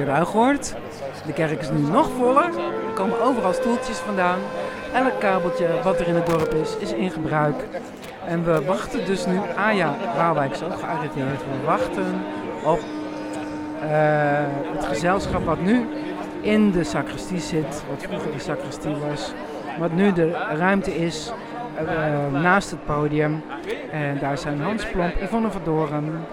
Radio Ruigoord. De kerk is nu nog voller. Er komen overal stoeltjes vandaan. Elk kabeltje wat er in het dorp is, is in gebruik. En we wachten dus nu... Ah ja, Waalwijk is ook gearriveerd. We wachten op eh, het gezelschap wat nu in de sacristie zit. Wat vroeger de sacristie was. Wat nu de ruimte is eh, naast het podium. En daar zijn Hans Plomp, Yvonne van Doren,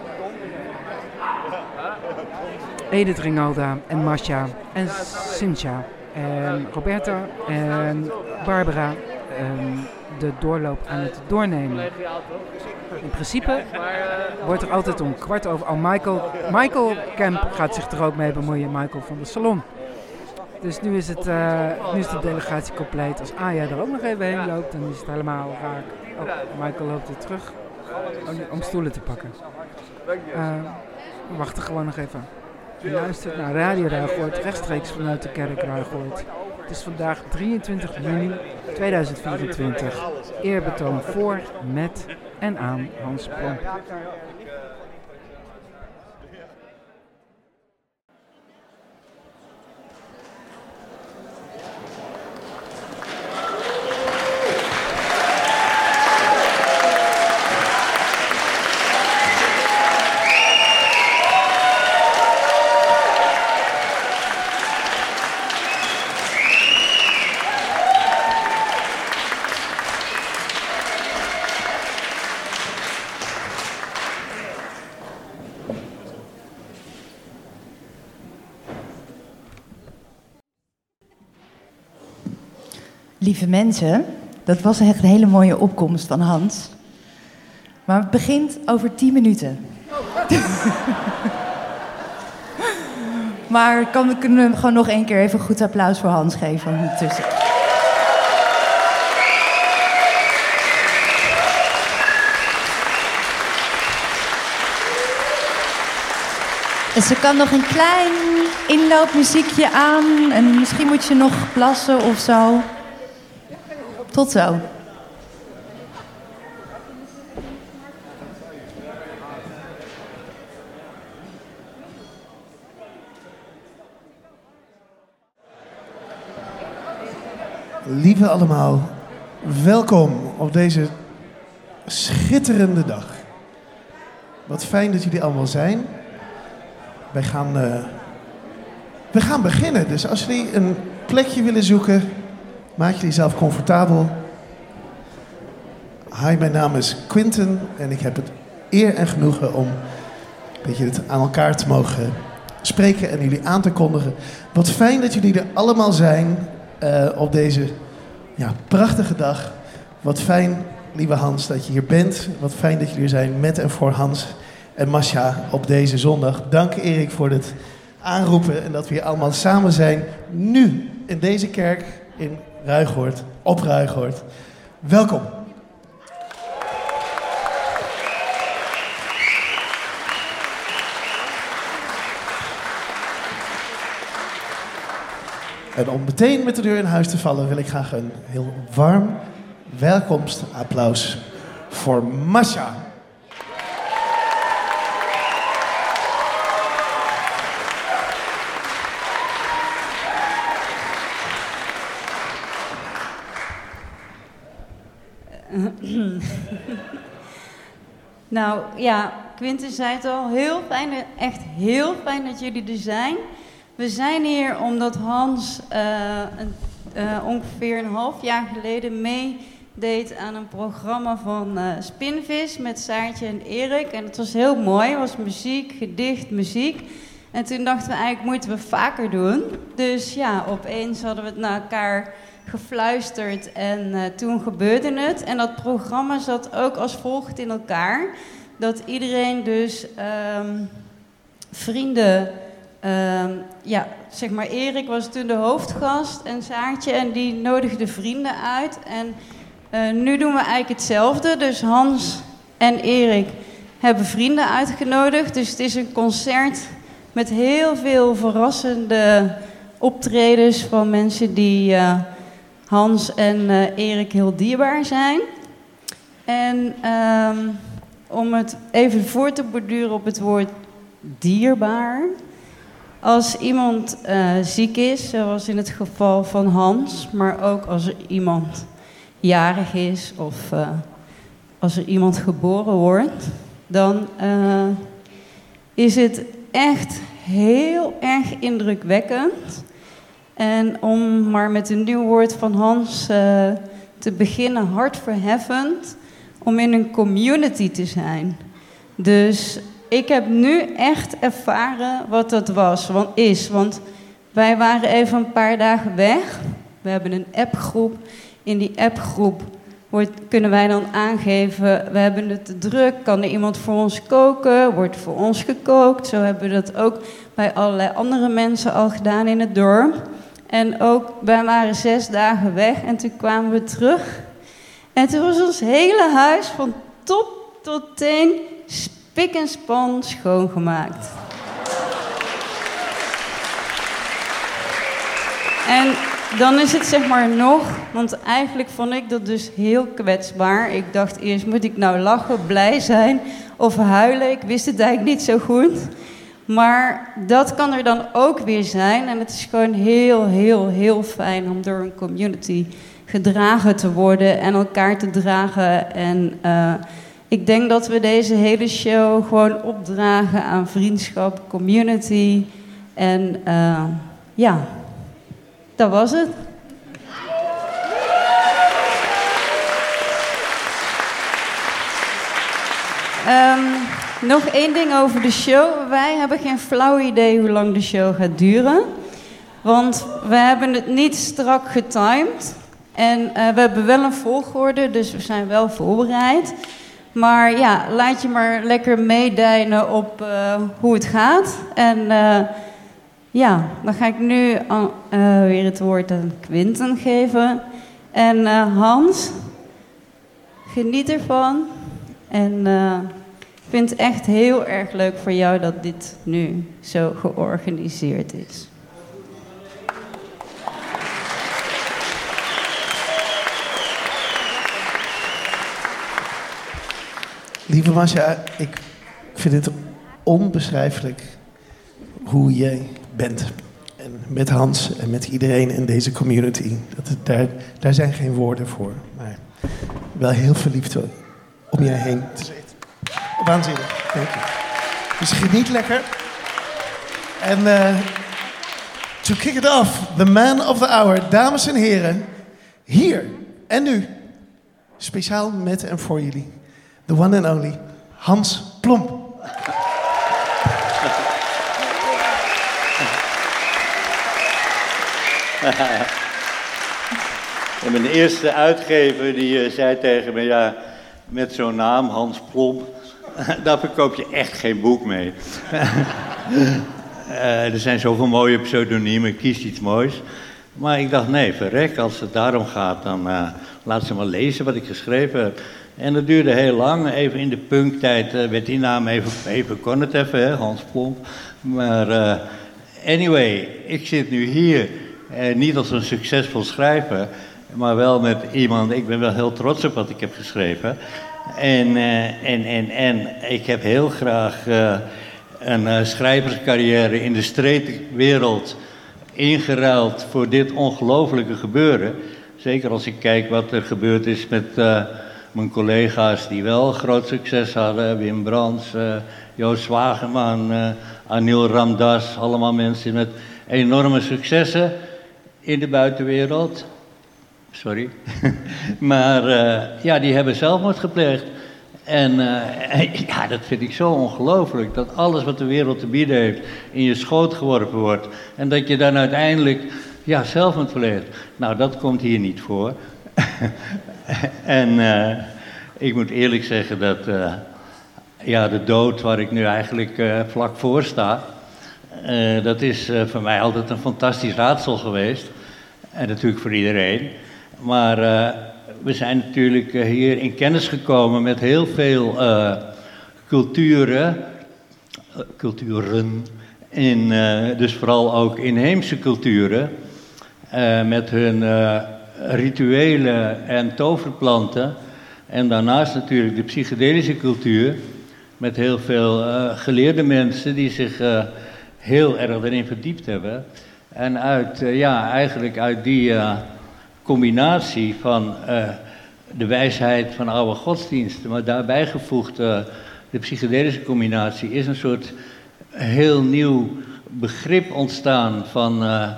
Edith Rinalda en Masha en Cynthia en Roberta en Barbara ehm, de doorloop aan het doornemen. In principe wordt er altijd om kwart over... Oh, Michael, Michael Kemp gaat zich er ook mee bemoeien, Michael van de Salon. Dus nu is, het, eh, nu is de delegatie compleet. Als Aya er ook nog even heen loopt, dan is het helemaal raak. Oh, Michael loopt weer terug om, stoelen te pakken. Eh, we wachten gewoon nog even. Je luistert naar Radio rechtstreeks vanuit de kerk Ruigoord. Het is vandaag 23 juni 2024. Eerbetoon voor, met en aan Hans Plomp. Lieve mensen, dat was echt een hele mooie opkomst van Hans. Maar het begint over 10 minuten. maar kan, kunnen we gewoon nog één keer even goed applaus voor Hans geven ondertussen? En ze kan nog een klein inloopmuziekje aan. En misschien moet je nog plassen of zo. Tot zo. Lieve allemaal, welkom op deze schitterende dag. Wat fijn dat jullie allemaal zijn. Wij gaan, eh, we gaan beginnen, dus als jullie een plekje willen zoeken, maak jullie zelf comfortabel. Hi, mijn naam is Quinten en ik heb het eer en genoegen om een beetje het aan elkaar te mogen spreken en jullie aan te kondigen. Wat fijn dat jullie er allemaal zijn eh, op deze ja, prachtige dag. Wat fijn lieve Hans, dat je hier bent. Wat fijn dat jullie er zijn met en voor Hans en Masha op deze zondag. Dank Erik voor het aanroepen en dat we hier allemaal samen zijn. Nu in deze kerk in Ruigoord, op Ruigoord. Welkom. En om meteen met de deur in huis te vallen, wil ik graag een heel warm welkomstapplaus voor Masha. Nou ja, Quinten zei het al, heel fijn, echt heel fijn dat jullie er zijn. We zijn hier omdat Hans een, uh, ongeveer een half jaar geleden meedeed aan een programma van uh, Spinvis met Saartje en Erik. En het was heel mooi, het was muziek, gedicht, muziek. En toen dachten we eigenlijk, moeten we vaker doen. Dus ja, opeens hadden we het naar elkaar gefluisterd en uh, toen gebeurde het. En dat programma zat ook als volgt in elkaar. Dat iedereen dus um, vrienden... Um, ja, zeg maar Erik was toen de hoofdgast en Saartje en die nodigde vrienden uit. En uh, nu doen we eigenlijk hetzelfde. Dus Hans en Erik hebben vrienden uitgenodigd. Dus het is een concert met heel veel verrassende optredens van mensen die... Uh, Hans en uh, Erik heel dierbaar zijn. En um, om het even voor te borduren op het woord dierbaar. Als iemand uh, ziek is, zoals in het geval van Hans, maar ook als er iemand jarig is of uh, als er iemand geboren wordt, dan is het echt heel erg indrukwekkend en om maar met een nieuw woord van Hans uh, te beginnen, hartverheffend, om in een community te zijn. Dus ik heb nu echt ervaren wat dat was, want is. Want wij waren even een paar dagen weg. We hebben een appgroep. In die appgroep kunnen wij dan aangeven, we hebben het te druk, kan er iemand voor ons koken, wordt voor ons gekookt. Zo hebben we dat ook bij allerlei andere mensen al gedaan in het dorp. En ook, wij waren zes dagen weg en toen kwamen we terug. En toen was ons hele huis van top tot teen spik en span schoongemaakt. En dan is het zeg maar nog, want eigenlijk vond ik dat dus heel kwetsbaar. Ik dacht eerst, moet ik nou lachen, blij zijn of huilen? Ik wist het eigenlijk niet zo goed. Maar dat kan er dan ook weer zijn. En het is gewoon heel, heel, heel fijn om door een community gedragen te worden en elkaar te dragen. En uh, ik denk dat we deze hele show gewoon opdragen aan vriendschap, community. En uh, ja, dat was het. Um, nog één ding over de show. Wij hebben geen flauw idee hoe lang de show gaat duren. Want we hebben het niet strak getimed. En uh, we hebben wel een volgorde, dus we zijn wel voorbereid. Maar ja, laat je maar lekker meedijnen op uh, hoe het gaat. En uh, ja, dan ga ik nu weer het woord aan Quinten geven. En Hans, geniet ervan. En ik vind het echt heel erg leuk voor jou dat dit nu zo georganiseerd is. Lieve Masja, ik vind het onbeschrijfelijk hoe jij bent. En met Hans en met iedereen in deze community. Dat, daar, daar zijn geen woorden voor. Maar wel heel veel liefde om jij heen te zitten. Waanzinnig. Dank je. Dus geniet lekker. En uh, to kick it off, the man of the hour, dames en heren, hier en nu, speciaal met en voor jullie, the one and only Hans Plomp. En mijn eerste uitgever die uh, zei tegen me, ja, met zo'n naam, Hans Plomp, daar verkoop je echt geen boek mee. Eh, er zijn zoveel mooie pseudoniemen, kies iets moois. Maar ik dacht, nee, verrek, als het daarom gaat, dan uh, laat ze maar lezen wat ik geschreven heb. En dat duurde heel lang. Even in de punktijd uh, werd die naam even, even kon het even, hè, Hans Plomp. Maar anyway, ik zit nu hier, niet als een succesvol schrijver, maar wel met iemand, ik ben wel heel trots op wat ik heb geschreven. En, en, en, en ik heb heel graag een uh, schrijverscarrière in de streekwereld ingeruild voor dit ongelofelijke gebeuren. Zeker als ik kijk wat er gebeurd is met mijn collega's die wel groot succes hadden. Wim Brands, uh, Joost Wageman, Anil Ramdas. Allemaal mensen met enorme successen in de buitenwereld. Sorry. maar ja, die hebben zelfmoord gepleegd. En uh, ja, dat vind ik zo ongelooflijk. Dat alles wat de wereld te bieden heeft in je schoot geworpen wordt. En dat je dan uiteindelijk ja, zelf moet verleden. Nou, dat komt hier niet voor. en uh, ik moet eerlijk zeggen dat ja, de dood waar ik nu eigenlijk vlak voor sta. dat is voor mij altijd een fantastisch raadsel geweest. En natuurlijk voor iedereen. Maar we zijn natuurlijk eh, hier in kennis gekomen met heel veel uh, culturen, culturen, in, dus vooral ook inheemse culturen, met hun rituelen en toverplanten. En daarnaast natuurlijk de psychedelische cultuur, met heel veel geleerde mensen die zich heel erg erin verdiept hebben. En uit, ja, eigenlijk uit die combinatie van uh, de wijsheid van oude godsdiensten, maar daarbij gevoegd uh, de psychedelische combinatie, is een soort heel nieuw begrip ontstaan van uh,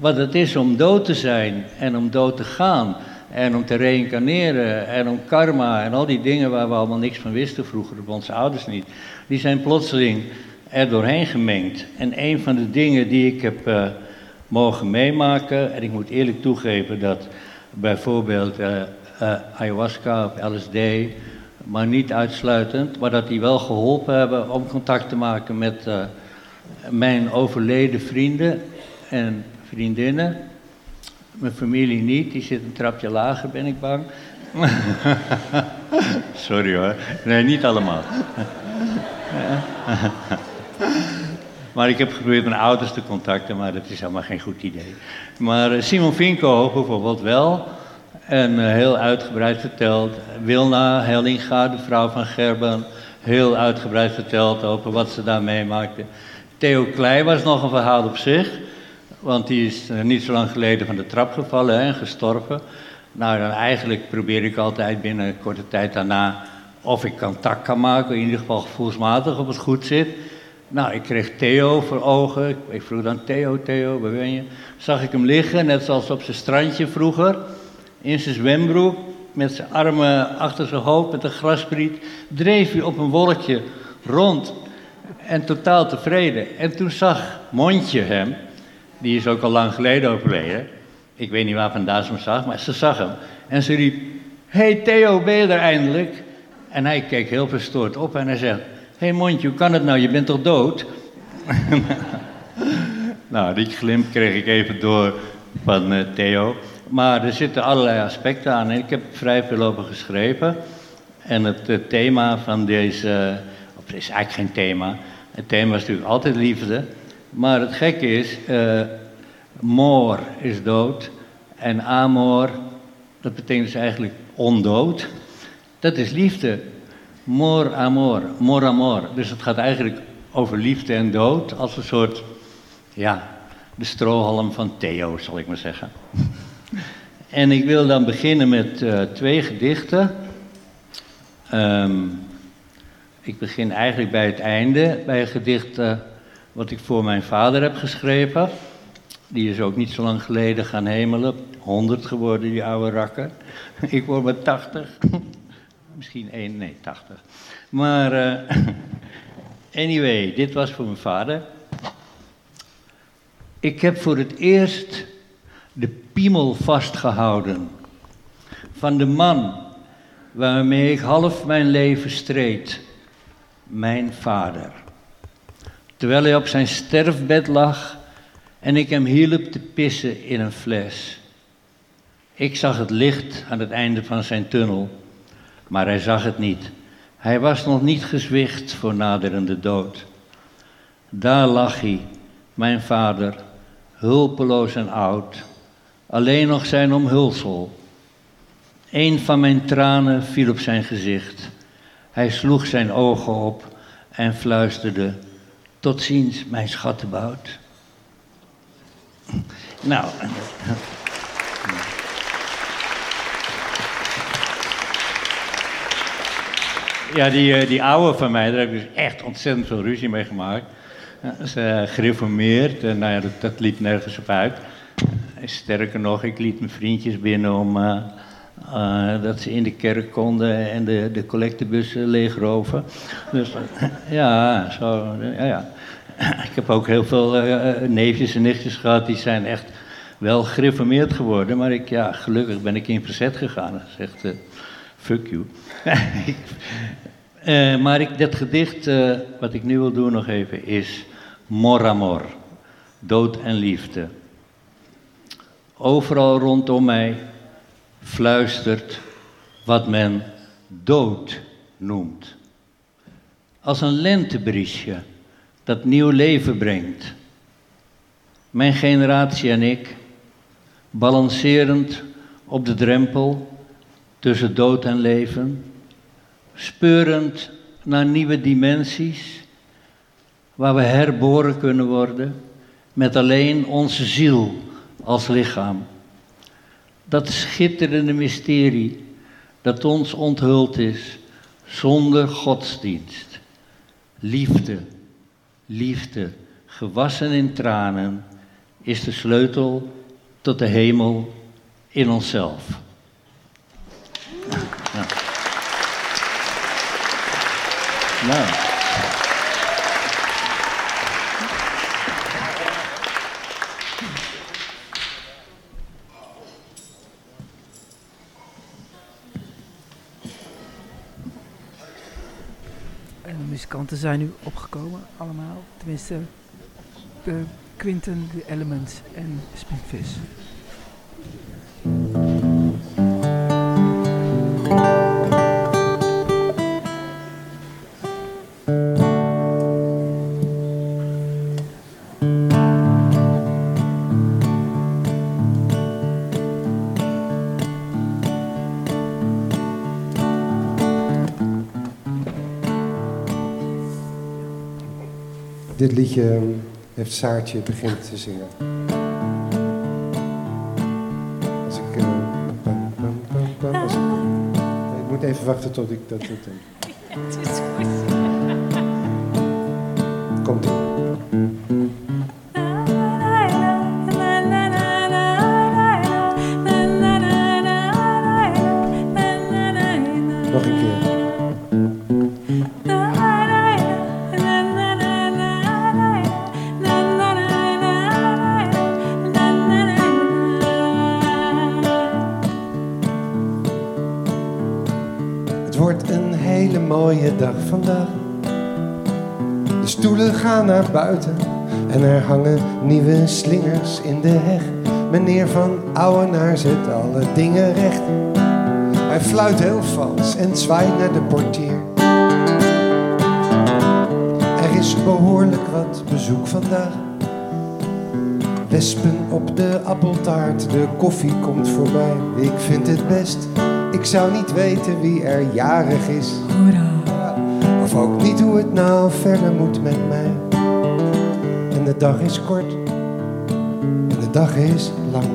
wat het is om dood te zijn en om dood te gaan. En om te reïncarneren en om karma en al die dingen waar we allemaal niks van wisten vroeger, onze ouders niet. Die zijn plotseling er doorheen gemengd. En een van de dingen die ik heb mogen meemaken. En ik moet eerlijk toegeven dat bijvoorbeeld uh, uh, ayahuasca of LSD, maar niet uitsluitend, maar dat die wel geholpen hebben om contact te maken met uh, mijn overleden vrienden en vriendinnen. Mijn familie niet, die zit een trapje lager, ben ik bang. Sorry hoor. Nee, niet allemaal. Maar ik heb geprobeerd mijn ouders te contacten, maar dat is helemaal geen goed idee. Maar eh, Simon Vinko bijvoorbeeld wel. En uh, heel uitgebreid verteld. Wilna Hellinga, de vrouw van Gerben, heel uitgebreid verteld over wat ze daar meemaakte. Theo Klei was nog een verhaal op zich. Want die is uh, niet zo lang geleden van de trap gevallen en gestorven. Nou, dan eigenlijk probeer ik altijd binnen korte tijd daarna of ik contact kan maken, in ieder geval gevoelsmatig of het goed zit. Nou, ik kreeg Theo voor ogen. Ik vroeg dan Theo, Theo, waar ben je? Zag ik hem liggen, net zoals op zijn strandje vroeger. In zijn zwembroek, met zijn armen achter zijn hoofd, met een graspriet. Dreef hij op een wolkje rond en totaal tevreden. En toen zag Mondje hem, die is ook al lang geleden overleden. Ik weet niet waar vandaan ze hem zag, maar ze zag hem. En ze riep, hey Theo, ben je er eindelijk? En hij keek heel verstoord op en hij zegt, Hé hey mondje, hoe kan het nou? Je bent toch dood? nou, die glimp kreeg ik even door van uh, Theo. Maar er zitten allerlei aspecten aan ik heb vrij veel over geschreven. En het uh, thema van deze, of het is eigenlijk geen thema. Het thema is natuurlijk altijd liefde. Maar het gekke is, moor is dood en amor, dat betekent dus eigenlijk ondood. Dat is liefde. Mor amor, mor amor. Dus het gaat eigenlijk over liefde en dood als een soort, ja, de strohalm van Theo, zal ik maar zeggen. en ik wil dan beginnen met uh, twee gedichten. Um, ik begin eigenlijk bij het einde, bij een gedicht uh, wat ik voor mijn vader heb geschreven. Die is ook niet zo lang geleden gaan hemelen. 100 geworden, die oude rakker. ik word maar 80 misschien 1, nee, 80. Maar uh, anyway, dit was voor mijn vader. Ik heb voor het eerst de piemel vastgehouden van de man waarmee ik half mijn leven streed. Mijn vader. Terwijl hij op zijn sterfbed lag en ik hem hielp te pissen in een fles. Ik zag het licht aan het einde van zijn tunnel, maar hij zag het niet. Hij was nog niet gezwicht voor naderende dood. Daar lag hij, mijn vader, hulpeloos en oud, alleen nog zijn omhulsel. Een van mijn tranen viel op zijn gezicht. Hij sloeg zijn ogen op en fluisterde: Tot ziens, mijn schattenbout. Nou. Ja, die, eh, die oude van mij, daar heb ik dus echt ontzettend veel ruzie mee gemaakt. Dat is uh, gereformeerd en nou ja, dat, dat liep nergens op uit. Sterker nog, ik liet mijn vriendjes binnen om uh, dat ze in de kerk konden en de, de collectebussen leegroven. Dus ja, zo, ja, ja. Ik heb ook heel veel neefjes en nichtjes gehad die zijn echt wel gereformeerd geworden. Maar ik, ja, gelukkig ben ik in verzet gegaan. Zegt, fuck you. uh, maar ik, dat gedicht, uh, wat ik nu wil doen nog even, is Moramor, dood en liefde. Overal rondom mij fluistert wat men dood noemt. Als een lentebriesje dat nieuw leven brengt. Mijn generatie en ik, balancerend op de drempel tussen dood en leven, speurend naar nieuwe dimensies, waar we herboren kunnen worden met alleen onze ziel als lichaam. Dat schitterende mysterie dat ons onthuld is zonder godsdienst. Liefde, liefde, gewassen in tranen, is de sleutel tot de hemel in onszelf. Ja. Nou. En de muzikanten zijn nu opgekomen, allemaal. Tenminste, de Quinten, de Elements en Spinvis. Dit liedje heeft Saartje begint te zingen. Bam, als ik, ik moet even wachten tot ik dat doe. Het is goed. Nieuwe slingers in de heg. Meneer van Ouwenaar zet alle dingen recht. Hij fluit heel vals en zwaait naar de portier. Er is behoorlijk wat bezoek vandaag. Wespen op de appeltaart, de koffie komt voorbij. Ik vind het best, ik zou niet weten wie er jarig is. Of ook niet hoe het nou verder moet met mij. Dag is kort, en de dag is lang.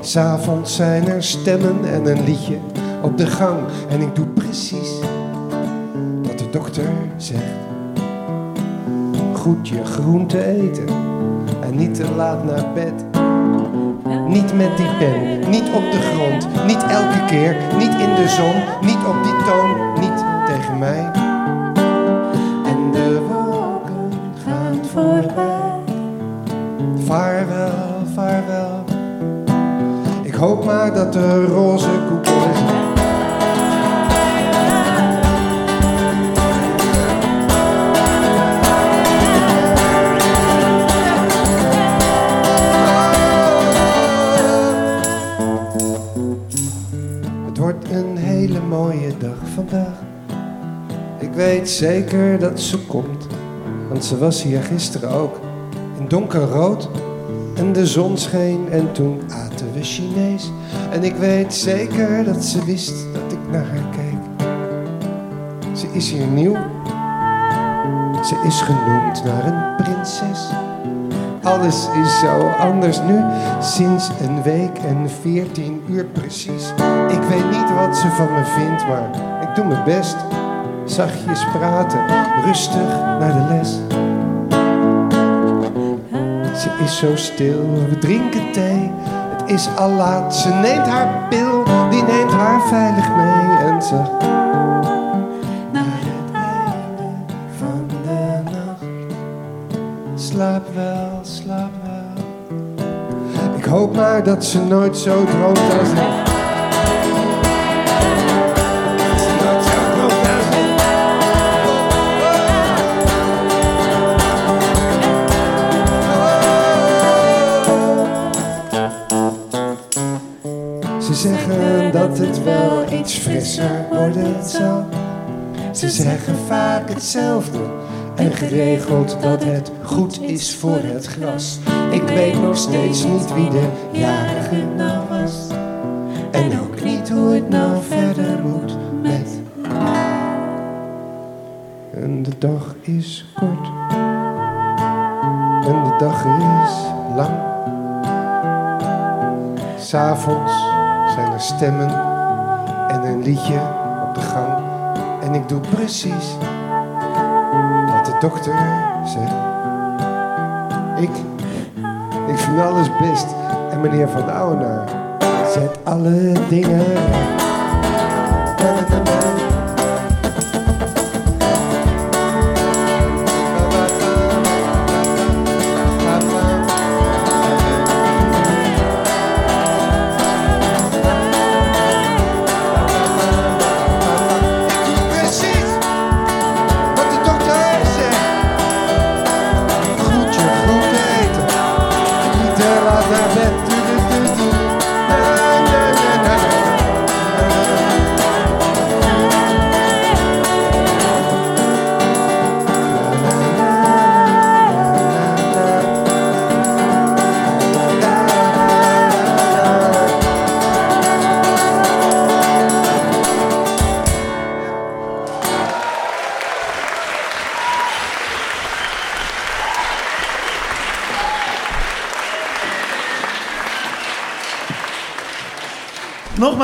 S'avonds zijn er stemmen en een liedje op de gang. En ik doe precies wat de dokter zegt. Goed je groente eten en niet te laat naar bed. Niet met die pen, niet op de grond, niet elke keer, niet in de zon, niet op die toon, dat de roze koepel is. Het wordt een hele mooie dag vandaag. Ik weet zeker dat ze komt, want ze was hier gisteren ook. In donkerrood en de zon scheen en toen aten we Chinees. En ik weet zeker dat ze wist dat ik naar haar keek. Ze is hier nieuw. Ze is genoemd naar een prinses. Alles is zo anders nu, sinds een week en veertien uur precies. Ik weet niet wat ze van me vindt, maar ik doe mijn best. Zachtjes praten, rustig naar de les. Ze is zo stil, we drinken thee. Is al laat, ze neemt haar pil, die neemt haar veilig mee en zacht. Naar het einde van de nacht. Slaap wel, slaap wel. Ik hoop maar dat ze nooit zo droomt als ik. Dat het wel iets frisser worden zal. Ze zeggen vaak hetzelfde en geregeld dat het goed is voor het gras. Ik weet nog steeds niet wie de jarige nou was. En ook niet hoe het nou verder moet met. En de dag is kort. En de dag is lang. S'avonds zijn er stemmen en een liedje op de gang. En ik doe precies wat de dokter zegt. Ik, ik vind alles best. En meneer Van Ouwenaar zet alle dingen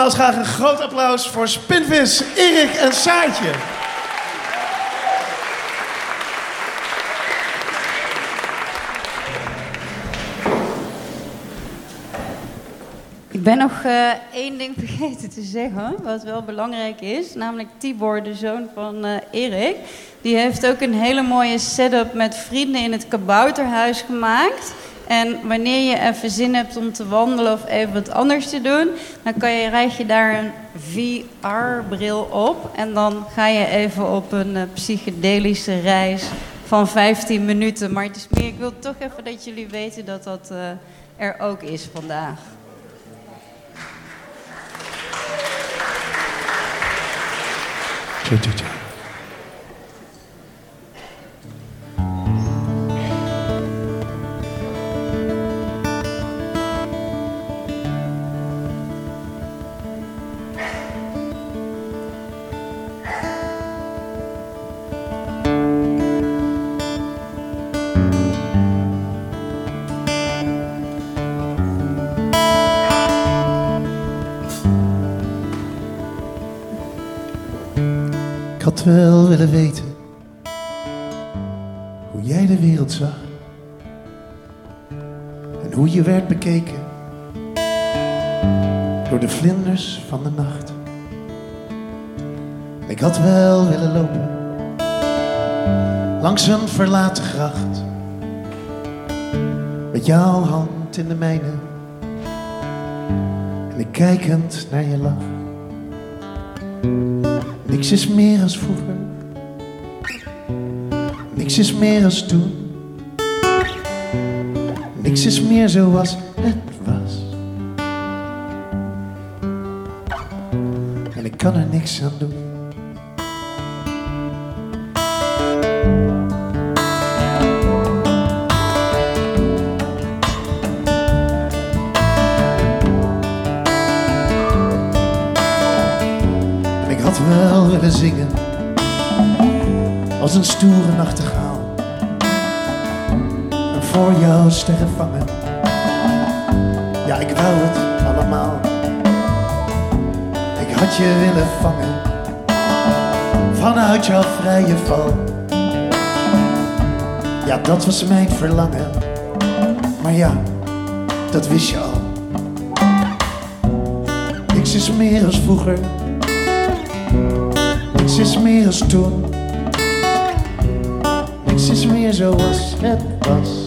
Nogmaals graag een groot applaus voor Spinvis, Erik en Saartje. Ik ben nog eh, één ding vergeten te zeggen, wat wel belangrijk is. Namelijk Tibor, de zoon van eh, Erik. Die heeft ook een hele mooie setup met vrienden in het kabouterhuis gemaakt. En wanneer je even zin hebt om te wandelen of even wat anders te doen... dan kan je, rijg je daar een VR-bril op. En dan ga je even op een eh, psychedelische reis van 15 minuten. Maar het is meer, ik wil toch even dat jullie weten dat dat eh, er ook is vandaag. Werd bekeken door de vlinders van de nacht. Ik had wel willen lopen langs een verlaten gracht met jouw hand in de mijne en ik kijkend naar je lach. Niks is meer als vroeger. Niks is meer als toen. Niks is meer zoals het was. En ik kan er niks aan doen. En ik had wel willen zingen als een stoere Ja, ik wou het allemaal. Ik had je willen vangen vanuit jouw vrije val. Ja, dat was mijn verlangen. Maar ja, dat wist je al. Niks is meer als vroeger. Niks is meer als toen. Niks is meer zoals het was.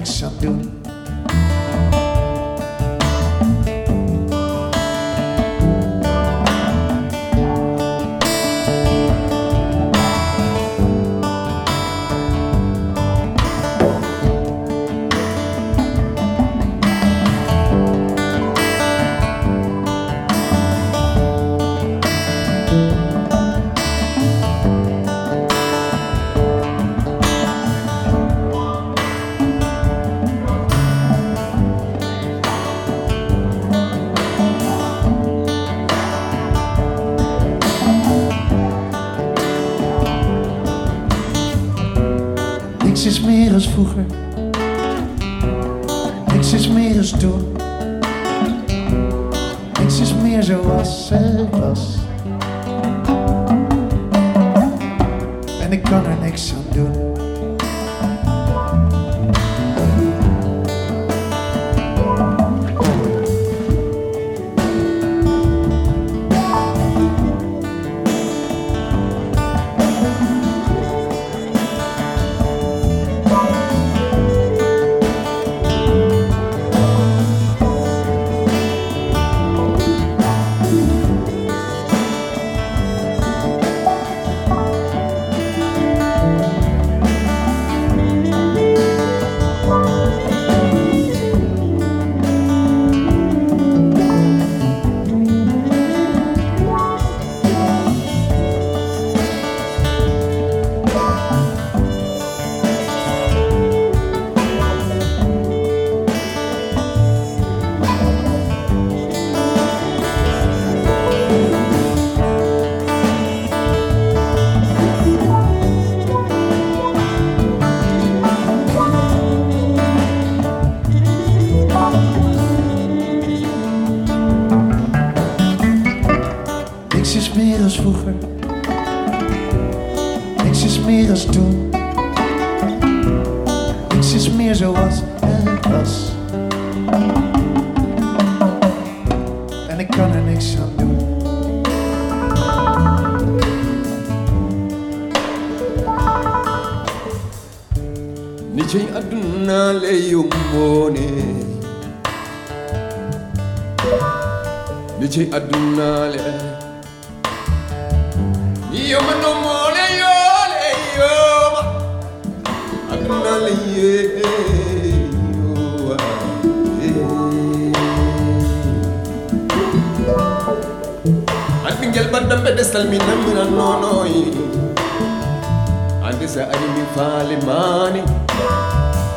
Ik kan meer als toen. Niks is meer zoals het was. En ik kan er niks aan doen. ni ci àdduna lay yomboone ni girl but the pedestal me number and no no And this I me fali mani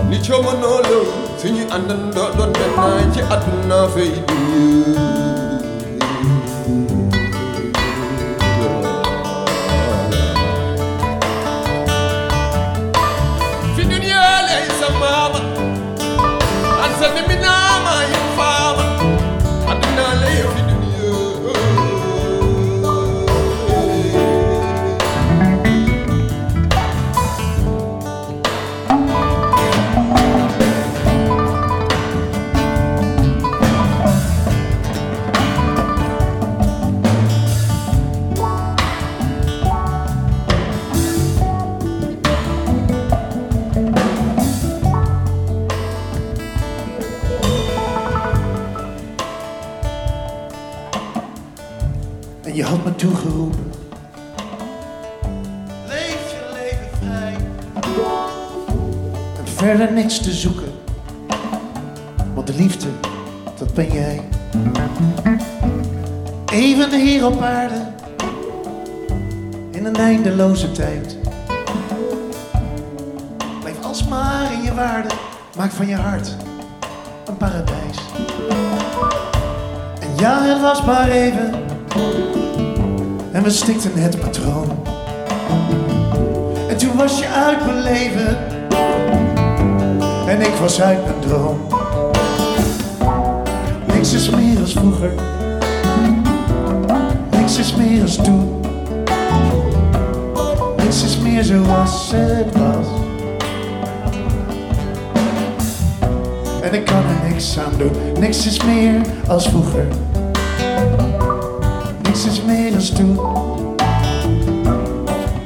Ni chomo no lo Sinyi andan do don den na Che atna verder niks te zoeken. Want de liefde, dat ben jij. Even hier op aarde, in een eindeloze tijd. Blijf alsmaar in je waarde, maak van je hart een paradijs. En ja, het was maar even, en we stikten het patroon. En toen was je uit mijn leven, en ik was uit mijn droom. Niks is meer als vroeger, niks is meer als toen. Niks is meer zoals het was. En ik kan er niks aan doen, niks is meer als vroeger. Niks is meer als toen.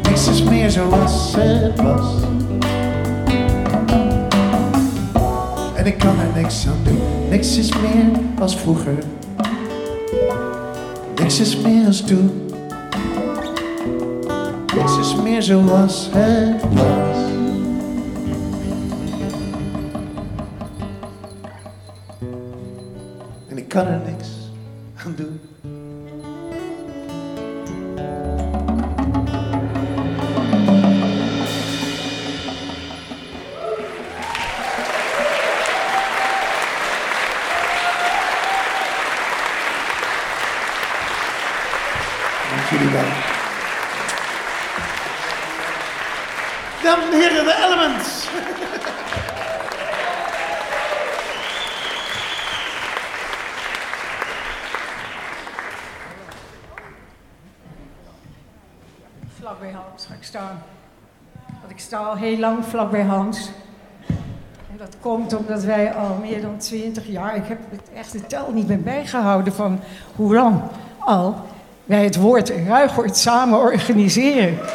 Niks is meer zoals het was. Ik kan er niks aan doen, niks is meer als vroeger. Niks is meer als toen. Niks is meer zoals het was. En ik kan er niks Want ik sta al heel lang vlak bij Hans. Dat komt omdat wij al meer dan 20 jaar, ik heb het echt de tel niet meer bijgehouden van hoe lang al, wij het woord Ruigoord samen organiseren.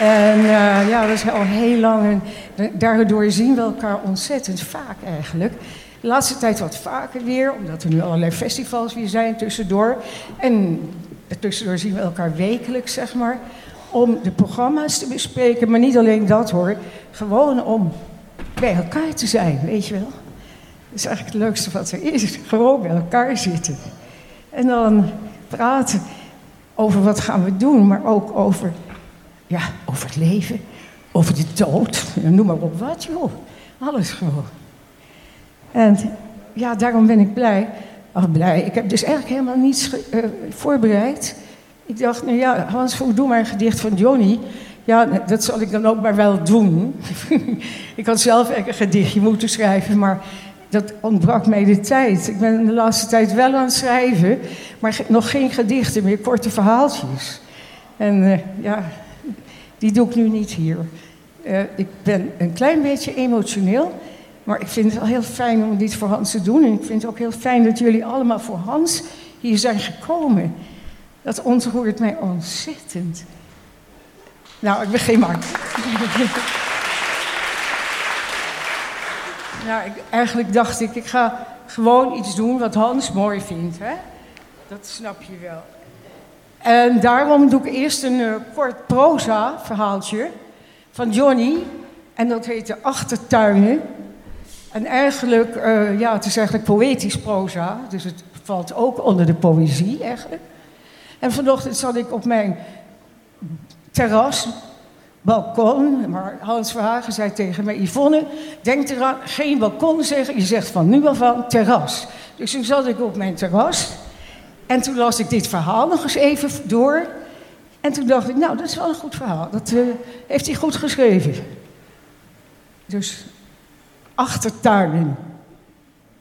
En eh, ja, dat is al heel lang. En da- daardoor zien we elkaar ontzettend vaak eigenlijk. De laatste tijd wat vaker weer, omdat er nu allerlei festivals weer zijn tussendoor. En tussendoor zien we elkaar wekelijks, zeg maar. Om de programma's te bespreken, maar niet alleen dat hoor. Gewoon om bij elkaar te zijn, weet je wel. Dat is eigenlijk het leukste wat er is. Gewoon bij elkaar zitten. En dan praten over wat gaan we doen, maar ook over, ja, over het leven, over de dood. Noem maar op wat, joh. Alles gewoon. En ja, daarom ben ik blij. Ach, blij. Ik heb dus eigenlijk helemaal niets eh, voorbereid. Ik dacht, nou ja, Hans, doe maar een gedicht van Johnny. Ja, dat zal ik dan ook maar wel doen. ik had zelf een gedichtje moeten schrijven, maar dat ontbrak mij de tijd. Ik ben de laatste tijd wel aan het schrijven, maar nog geen gedichten meer, korte verhaaltjes. En eh, ja, die doe ik nu niet hier. Eh, ik ben een klein beetje emotioneel, maar ik vind het wel heel fijn om dit voor Hans te doen. En ik vind het ook heel fijn dat jullie allemaal voor Hans hier zijn gekomen. Dat ontroert mij ontzettend. Nou, ik begin maar. nou, ik, eigenlijk dacht ik, ik ga gewoon iets doen wat Hans mooi vindt. Hè? Dat snap je wel. En daarom doe ik eerst een eh, kort proza-verhaaltje van Johnny. En dat heet De Achtertuinen. En eigenlijk, eh, ja, het is eigenlijk poëtisch proza. Dus het valt ook onder de poëzie eigenlijk. En vanochtend zat ik op mijn terras, balkon. Maar Hans Verhagen zei tegen mij, Yvonne, denk eraan, geen balkon zeggen. Je zegt van nu af aan terras. Dus toen zat ik op mijn terras. En toen las ik dit verhaal nog eens even door. En toen dacht ik, nou, dat is wel een goed verhaal. Dat eh, heeft hij goed geschreven. Dus achtertuinen.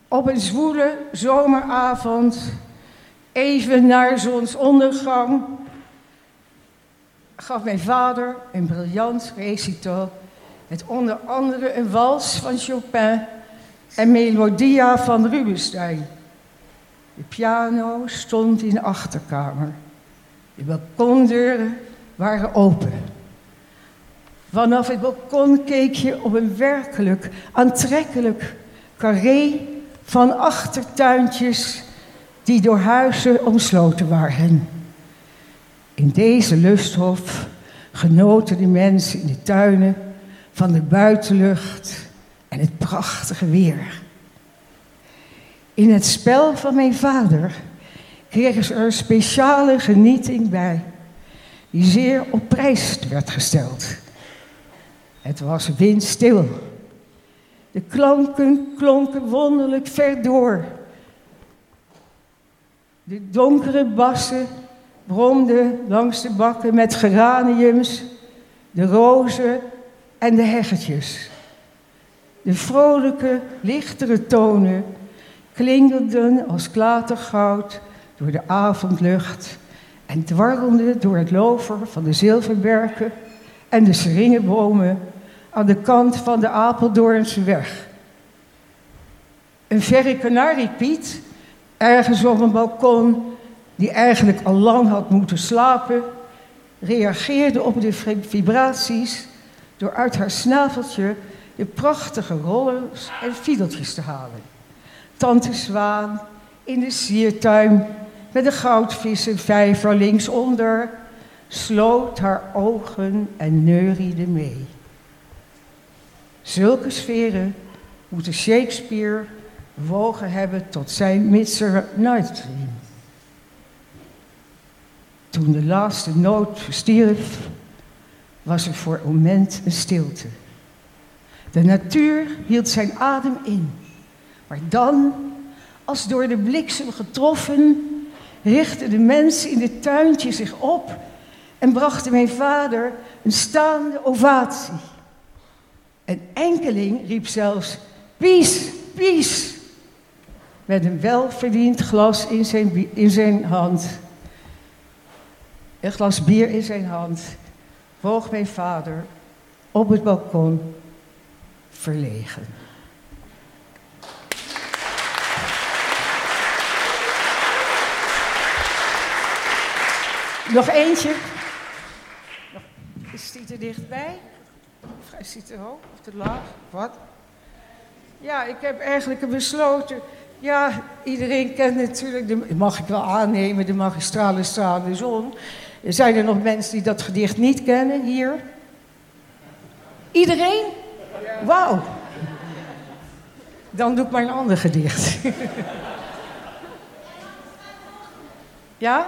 Op een zwoele zomeravond, even na zonsondergang, gaf mijn vader een briljant recital met onder andere een wals van Chopin en melodia van Rubinstein. De piano stond in de achterkamer. De balkondeuren waren open. Vanaf het balkon keek je op een werkelijk aantrekkelijk carré van achtertuintjes die door huizen omsloten waren. In deze lusthof genoten de mensen in de tuinen van de buitenlucht en het prachtige weer. In het spel van mijn vader kregen ze er een speciale genieting bij, die zeer op prijs werd gesteld. Het was windstil. De klanken klonken wonderlijk ver door. De donkere bassen bromden langs de bakken met geraniums, de rozen en de heggetjes. De vrolijke, lichtere tonen klingelden als klatergoud door de avondlucht en dwarrelden door het lover van de zilverberken en de seringenbomen aan de kant van de Apeldoornse weg. Een verre kanariepiet, ergens op een balkon, die eigenlijk al lang had moeten slapen, reageerde op de vibraties door uit haar snaveltje de prachtige rollers en fiedeltjes te halen. Tante Zwaan in de siertuin met de goudvissenvijver linksonder sloot haar ogen en neuriede mee. Zulke sferen moeten Shakespeare wogen hebben tot zijn Midsummer. Toen de laatste noot stierf, was er voor een moment een stilte. De natuur hield zijn adem in. Maar dan, als door de bliksem getroffen, richtten de mensen in de tuintje zich op en brachten mijn vader een staande ovatie. Een enkeling riep zelfs: Peace, peace! Met een welverdiend glas in zijn, in zijn hand. Een glas bier in zijn hand woog mijn vader op het balkon verlegen. Nog eentje. Is die te dichtbij? Is die te hoog of te laag? Wat? Ja, ik heb eigenlijk besloten. Ja, iedereen kent natuurlijk, de, mag ik wel aannemen, de magistrale stralende zon. Zijn er nog mensen die dat gedicht niet kennen hier? Iedereen? Wauw. Dan doe ik maar een ander gedicht. ja?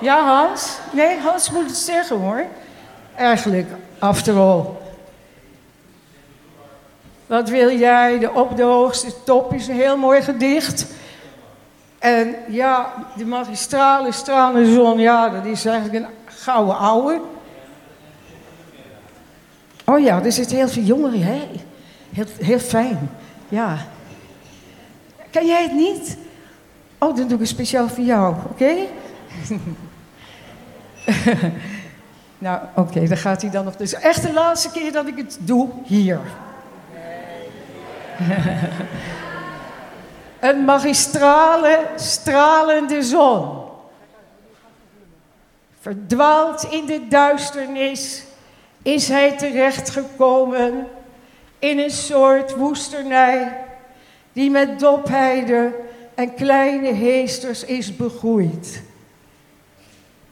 Ja, Hans? Nee, Hans moet het zeggen hoor. Eigenlijk, after all. Wat wil jij? De op de hoogste top is een heel mooi gedicht. En ja, de magistrale stralende zon, ja, dat is eigenlijk een gouden ouwe. Oh ja, er zitten heel veel jongeren, hè? Heel, heel fijn, ja. Ken jij het niet? Oh, dan doe ik het speciaal voor jou, oké? nou, oké, dan gaat hij dan nog. Dus echt de laatste keer dat ik het doe hier. Een magistrale, stralende zon. Verdwaald in de duisternis is hij terechtgekomen in een soort woesternij die met dopheiden en kleine heesters is begroeid.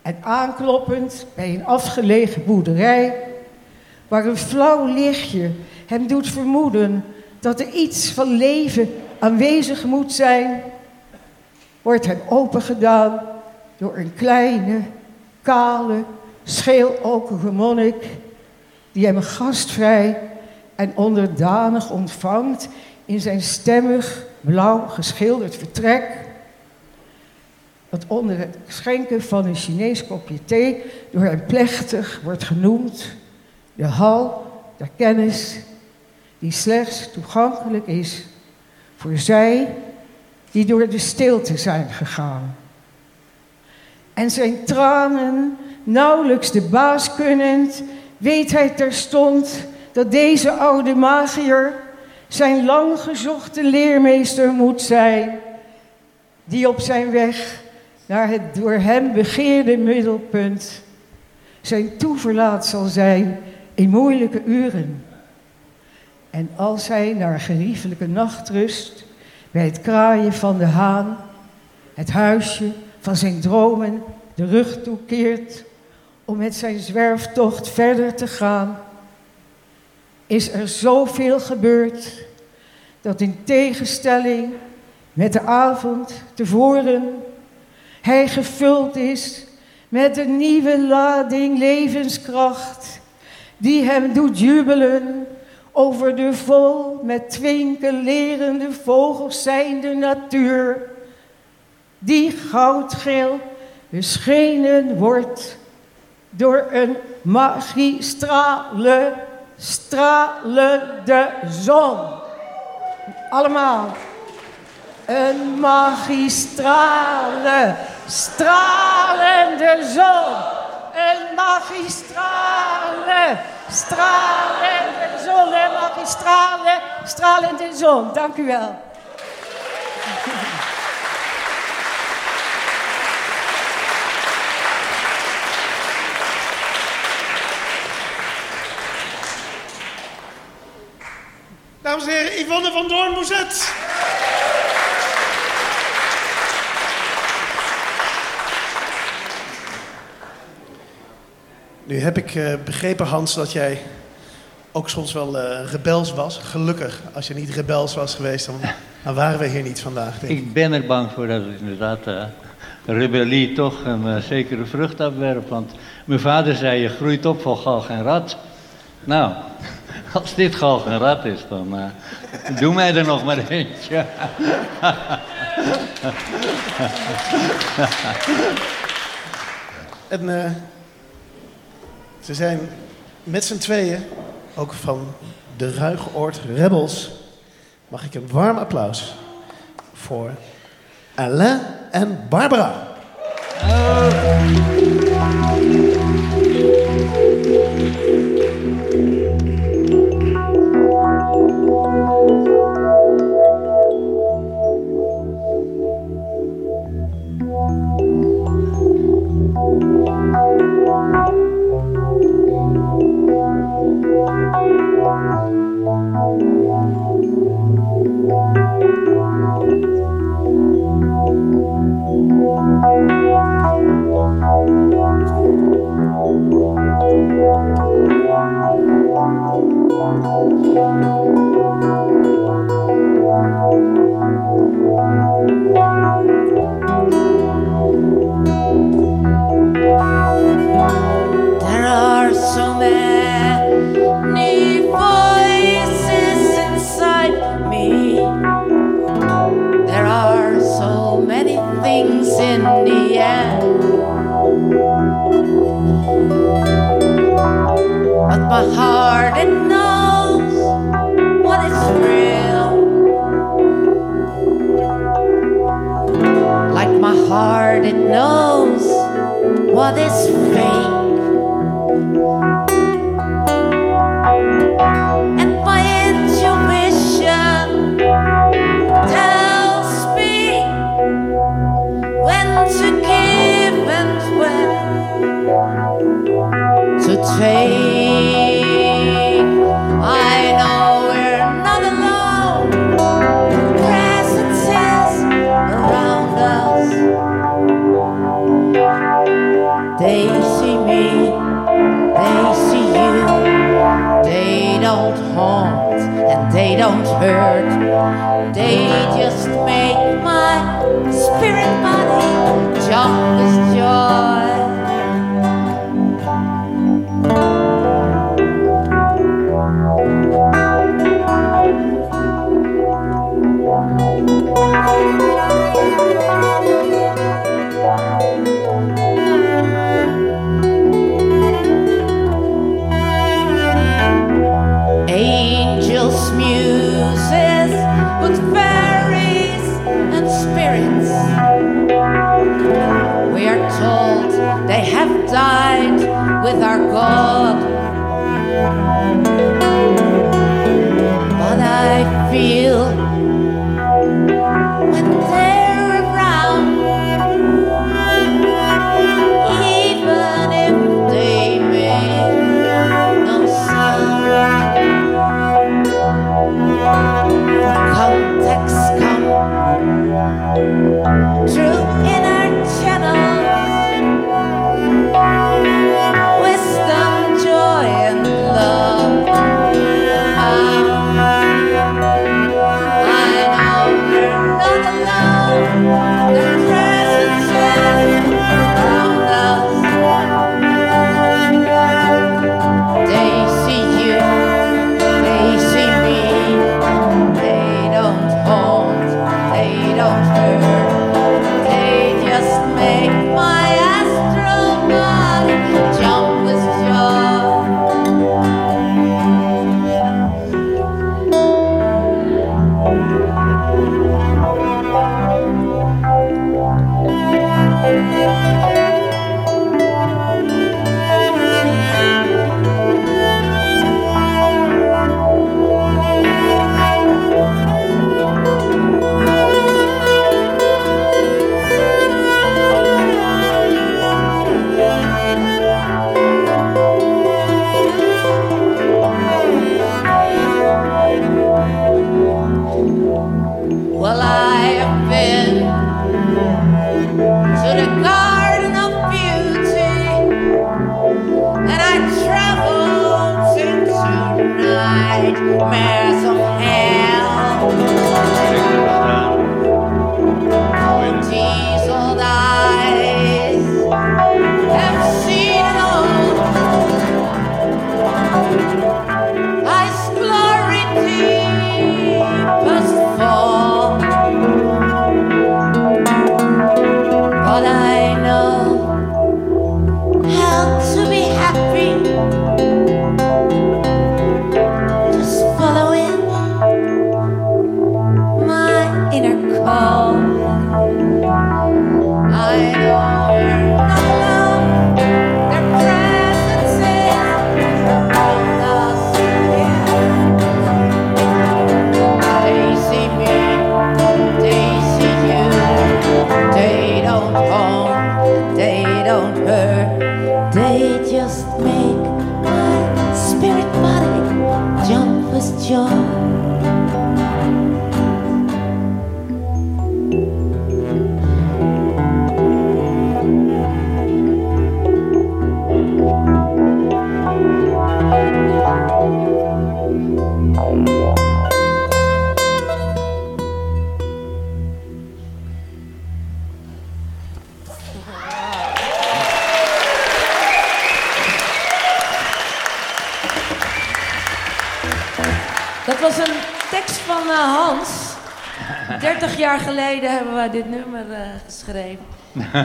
En aankloppend bij een afgelegen boerderij, waar een flauw lichtje hem doet vermoeden dat er iets van leven aanwezig moet zijn, wordt hem opengedaan door een kleine, kale, scheelokige monnik die hem gastvrij en onderdanig ontvangt in zijn stemmig, blauw geschilderd vertrek. Dat onder het schenken van een Chinees kopje thee door hem plechtig wordt genoemd de hal der kennis, die slechts toegankelijk is voor zij die door de stilte zijn gegaan. En zijn tranen nauwelijks de baas kunnend, weet hij terstond dat deze oude magier zijn lang gezochte leermeester moet zijn, die op zijn weg naar het door hem begeerde middelpunt zijn toeverlaat zal zijn in moeilijke uren. En als hij naar geriefelijke nachtrust bij het kraaien van de haan, het huisje van zijn dromen de rug toekeert om met zijn zwerftocht verder te gaan, is er zoveel gebeurd dat in tegenstelling met de avond tevoren hij gevuld is met een nieuwe lading levenskracht die hem doet jubelen over de vol met twinkelerende vogels zijnde natuur, die goudgeel beschenen wordt door een magistrale, stralende zon. Allemaal. Een magistrale, stralende zon. Een magistrale, stralende zon. Een magistrale, stralende zon. Dank u wel. Dames en heren, Yvonne van Doorn-Moezet. Nu heb ik eh, begrepen, Hans, dat jij ook soms wel eh, rebels was. Gelukkig, als je niet rebels was geweest, dan, dan waren we hier niet vandaag. Denk ik. Ik ben er bang voor dat het inderdaad eh, rebellie toch een zekere vrucht afwerpt. Want mijn vader zei, je groeit op voor galg en rat. Nou, als dit galg en rat is, dan doe mij er nog maar eentje. En ze zijn met z'n tweeën, ook van de Ruigoord Rebels, mag ik een warm applaus voor Alain en Barbara.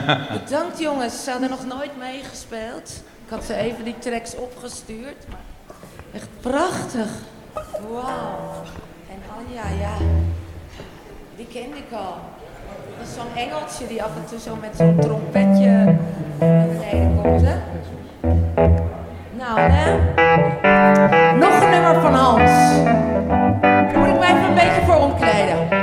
Bedankt jongens, ze hadden nog nooit meegespeeld. Ik had ze even die tracks opgestuurd. Echt prachtig. Wauw. En Anja, ja. Die kende ik al. Dat is zo'n engeltje die af en toe zo met zo'n trompetje naar beneden komt. Hè? Nou, hè? Nog een nummer van Hans. Daar moet ik mij even een beetje voor omkleden.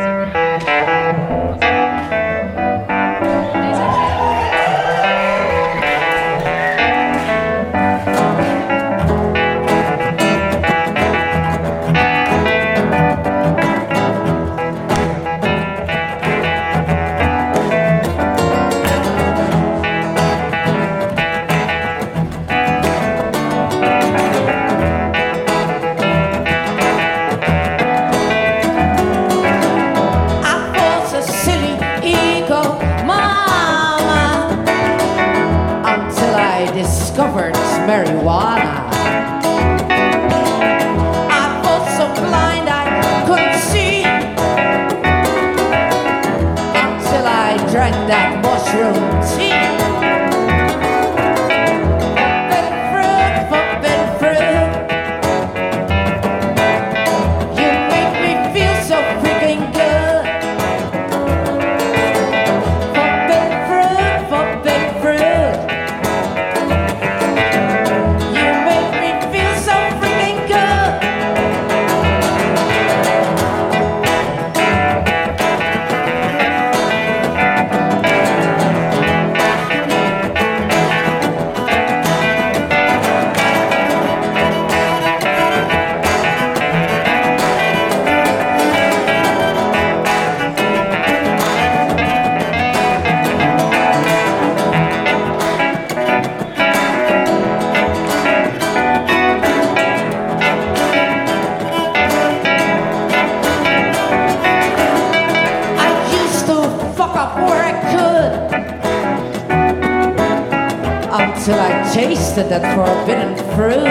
That forbidden fruit.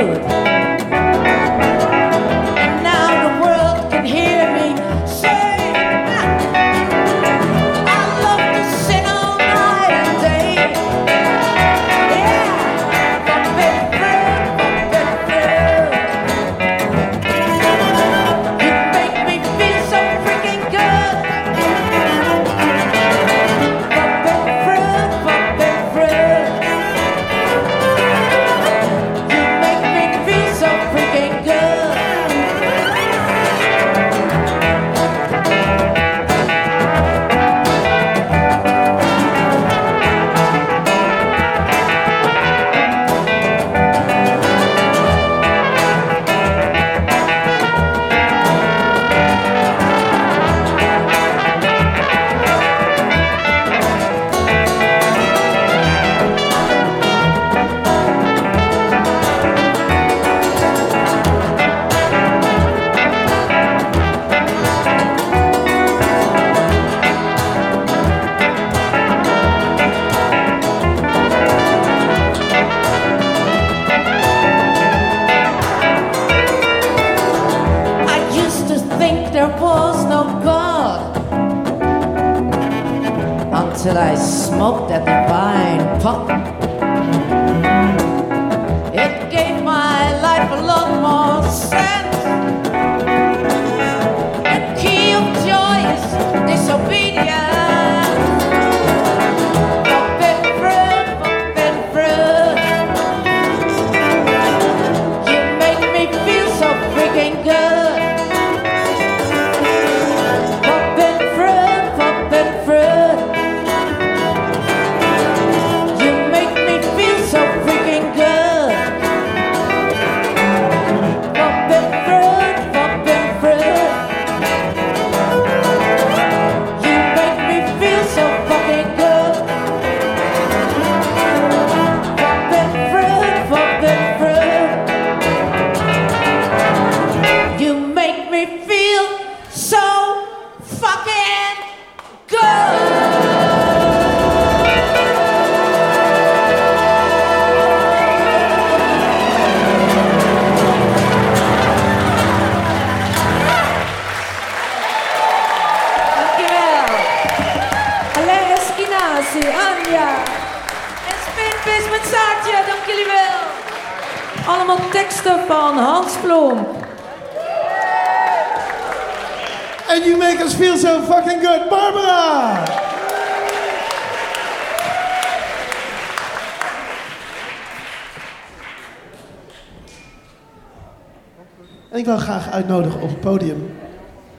Uitnodigen op het podium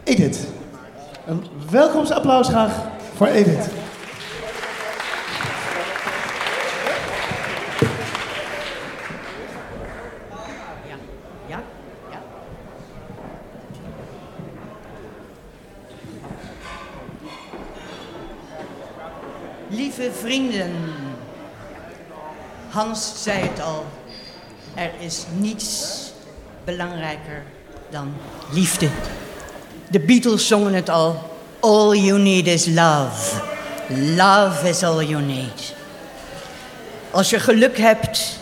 Edith. Een welkomstapplaus graag voor Edith. Lieve vrienden, Hans zei het al, er is niets belangrijker dan liefde. De Beatles zongen het al, all you need is love. Love is all you need. Als je geluk hebt,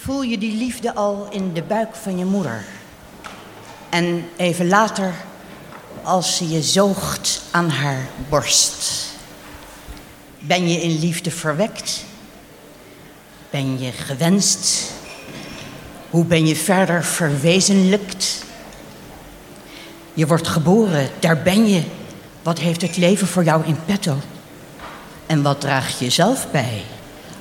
voel je die liefde al in de buik van je moeder. En even later, als ze je zoogt aan haar borst. Ben je in liefde verwekt? Ben je gewenst? Hoe ben je verder verwezenlijkt? Je wordt geboren, daar ben je. Wat heeft het leven voor jou in petto? En wat draag je zelf bij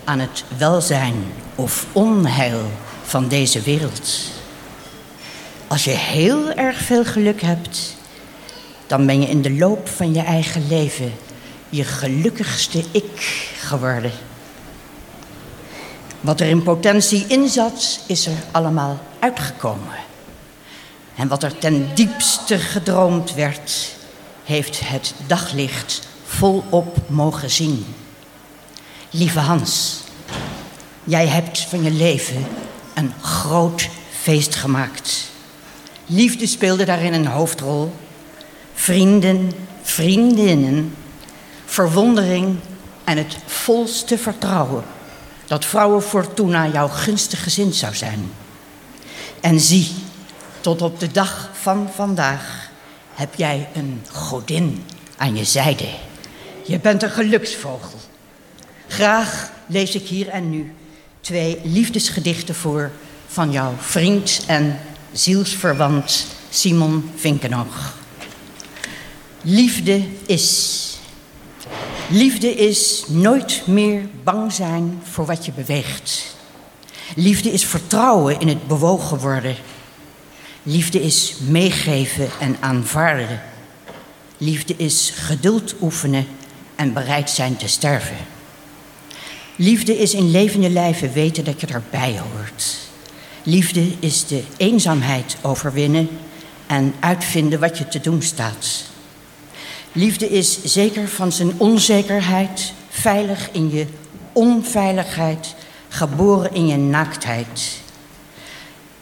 aan het welzijn of onheil van deze wereld? Als je heel erg veel geluk hebt, dan ben je in de loop van je eigen leven je gelukkigste ik geworden. Wat er in potentie in zat, is er allemaal uitgekomen. En wat er ten diepste gedroomd werd, heeft het daglicht volop mogen zien. Lieve Hans, jij hebt van je leven een groot feest gemaakt. Liefde speelde daarin een hoofdrol. Vrienden, vriendinnen, verwondering en het volste vertrouwen dat vrouwen Fortuna jouw gunstig gezind zou zijn. En zie, tot op de dag van vandaag heb jij een godin aan je zijde. Je bent een geluksvogel. Graag lees ik hier en nu twee liefdesgedichten voor van jouw vriend en zielsverwant Simon Vinkenoog. Liefde is. Liefde is nooit meer bang zijn voor wat je beweegt. Liefde is vertrouwen in het bewogen worden. Liefde is meegeven en aanvaarden. Liefde is geduld oefenen en bereid zijn te sterven. Liefde is in levende lijven weten dat je erbij hoort. Liefde is de eenzaamheid overwinnen en uitvinden wat je te doen staat. Liefde is zeker van zijn onzekerheid, veilig in je onveiligheid, geboren in je naaktheid.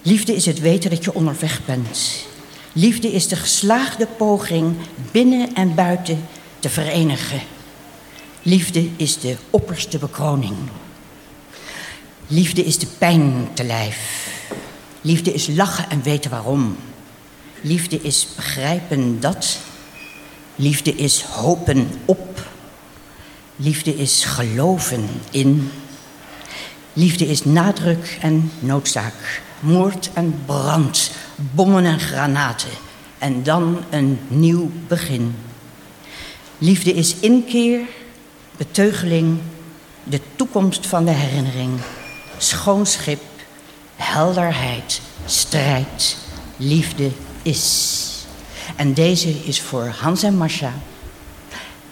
Liefde is het weten dat je onderweg bent. Liefde is de geslaagde poging binnen en buiten te verenigen. Liefde is de opperste bekroning. Liefde is de pijn te lijf. Liefde is lachen en weten waarom. Liefde is begrijpen dat. Liefde is hopen op. Liefde is geloven in. Liefde is nadruk en noodzaak. Moord en brand, bommen en granaten. En dan een nieuw begin. Liefde is inkeer, beteugeling, de toekomst van de herinnering. Schoon schip, helderheid, strijd, liefde is. En deze is voor Hans en Masha.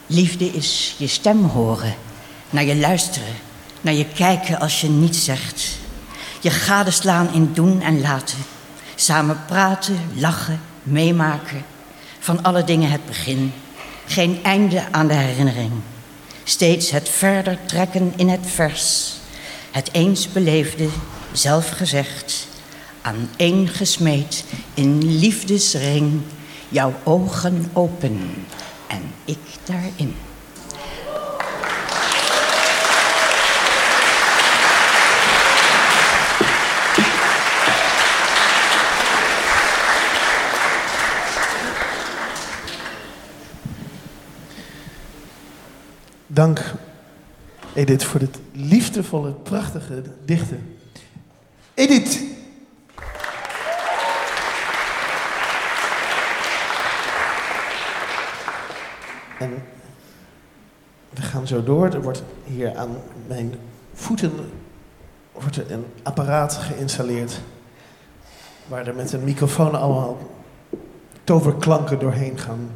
Liefde is je stem horen, naar je luisteren, naar je kijken als je niets zegt. Je gadeslaan in doen en laten. Samen praten, lachen, meemaken. Van alle dingen het begin. Geen einde aan de herinnering. Steeds het verder trekken in het vers. Het eens beleefde, zelf gezegd. Aan één gesmeed in liefdesring. Jouw ogen open en ik daarin. Dank, Edith, voor dit liefdevolle, prachtige dichten. Edith! En we gaan zo door. Er wordt hier aan mijn voeten wordt er een apparaat geïnstalleerd. Waar er met een microfoon allemaal toverklanken doorheen gaan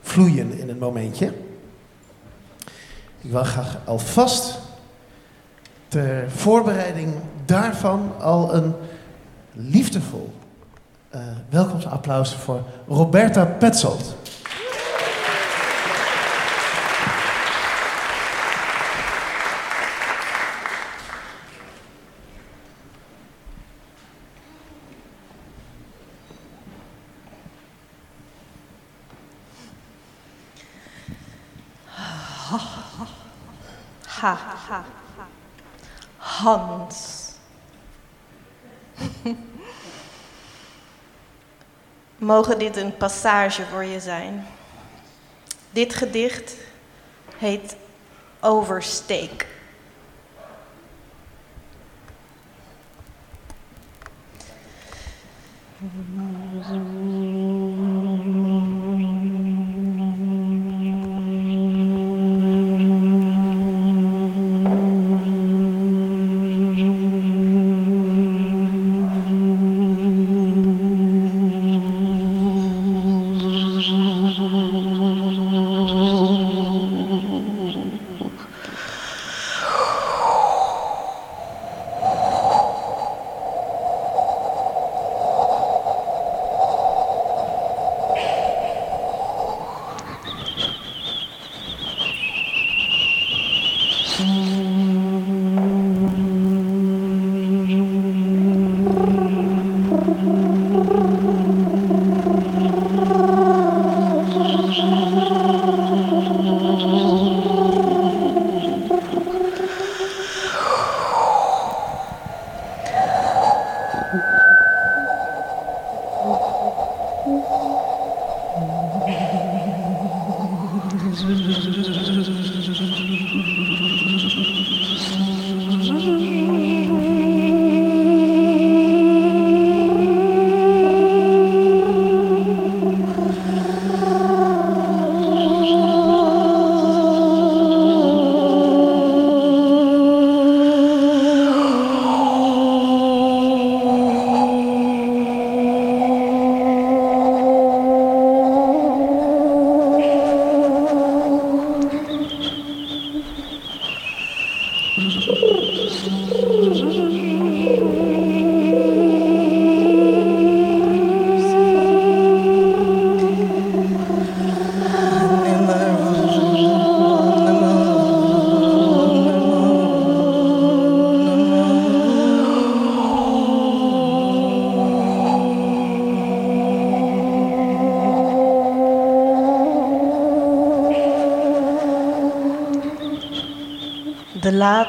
vloeien in een momentje. Ik wil graag alvast ter voorbereiding daarvan al een liefdevol eh, welkomstapplaus voor Roberta Petzold. Ha, ha, Hans. Mogen dit een passage voor je zijn? Dit gedicht heet Oversteek.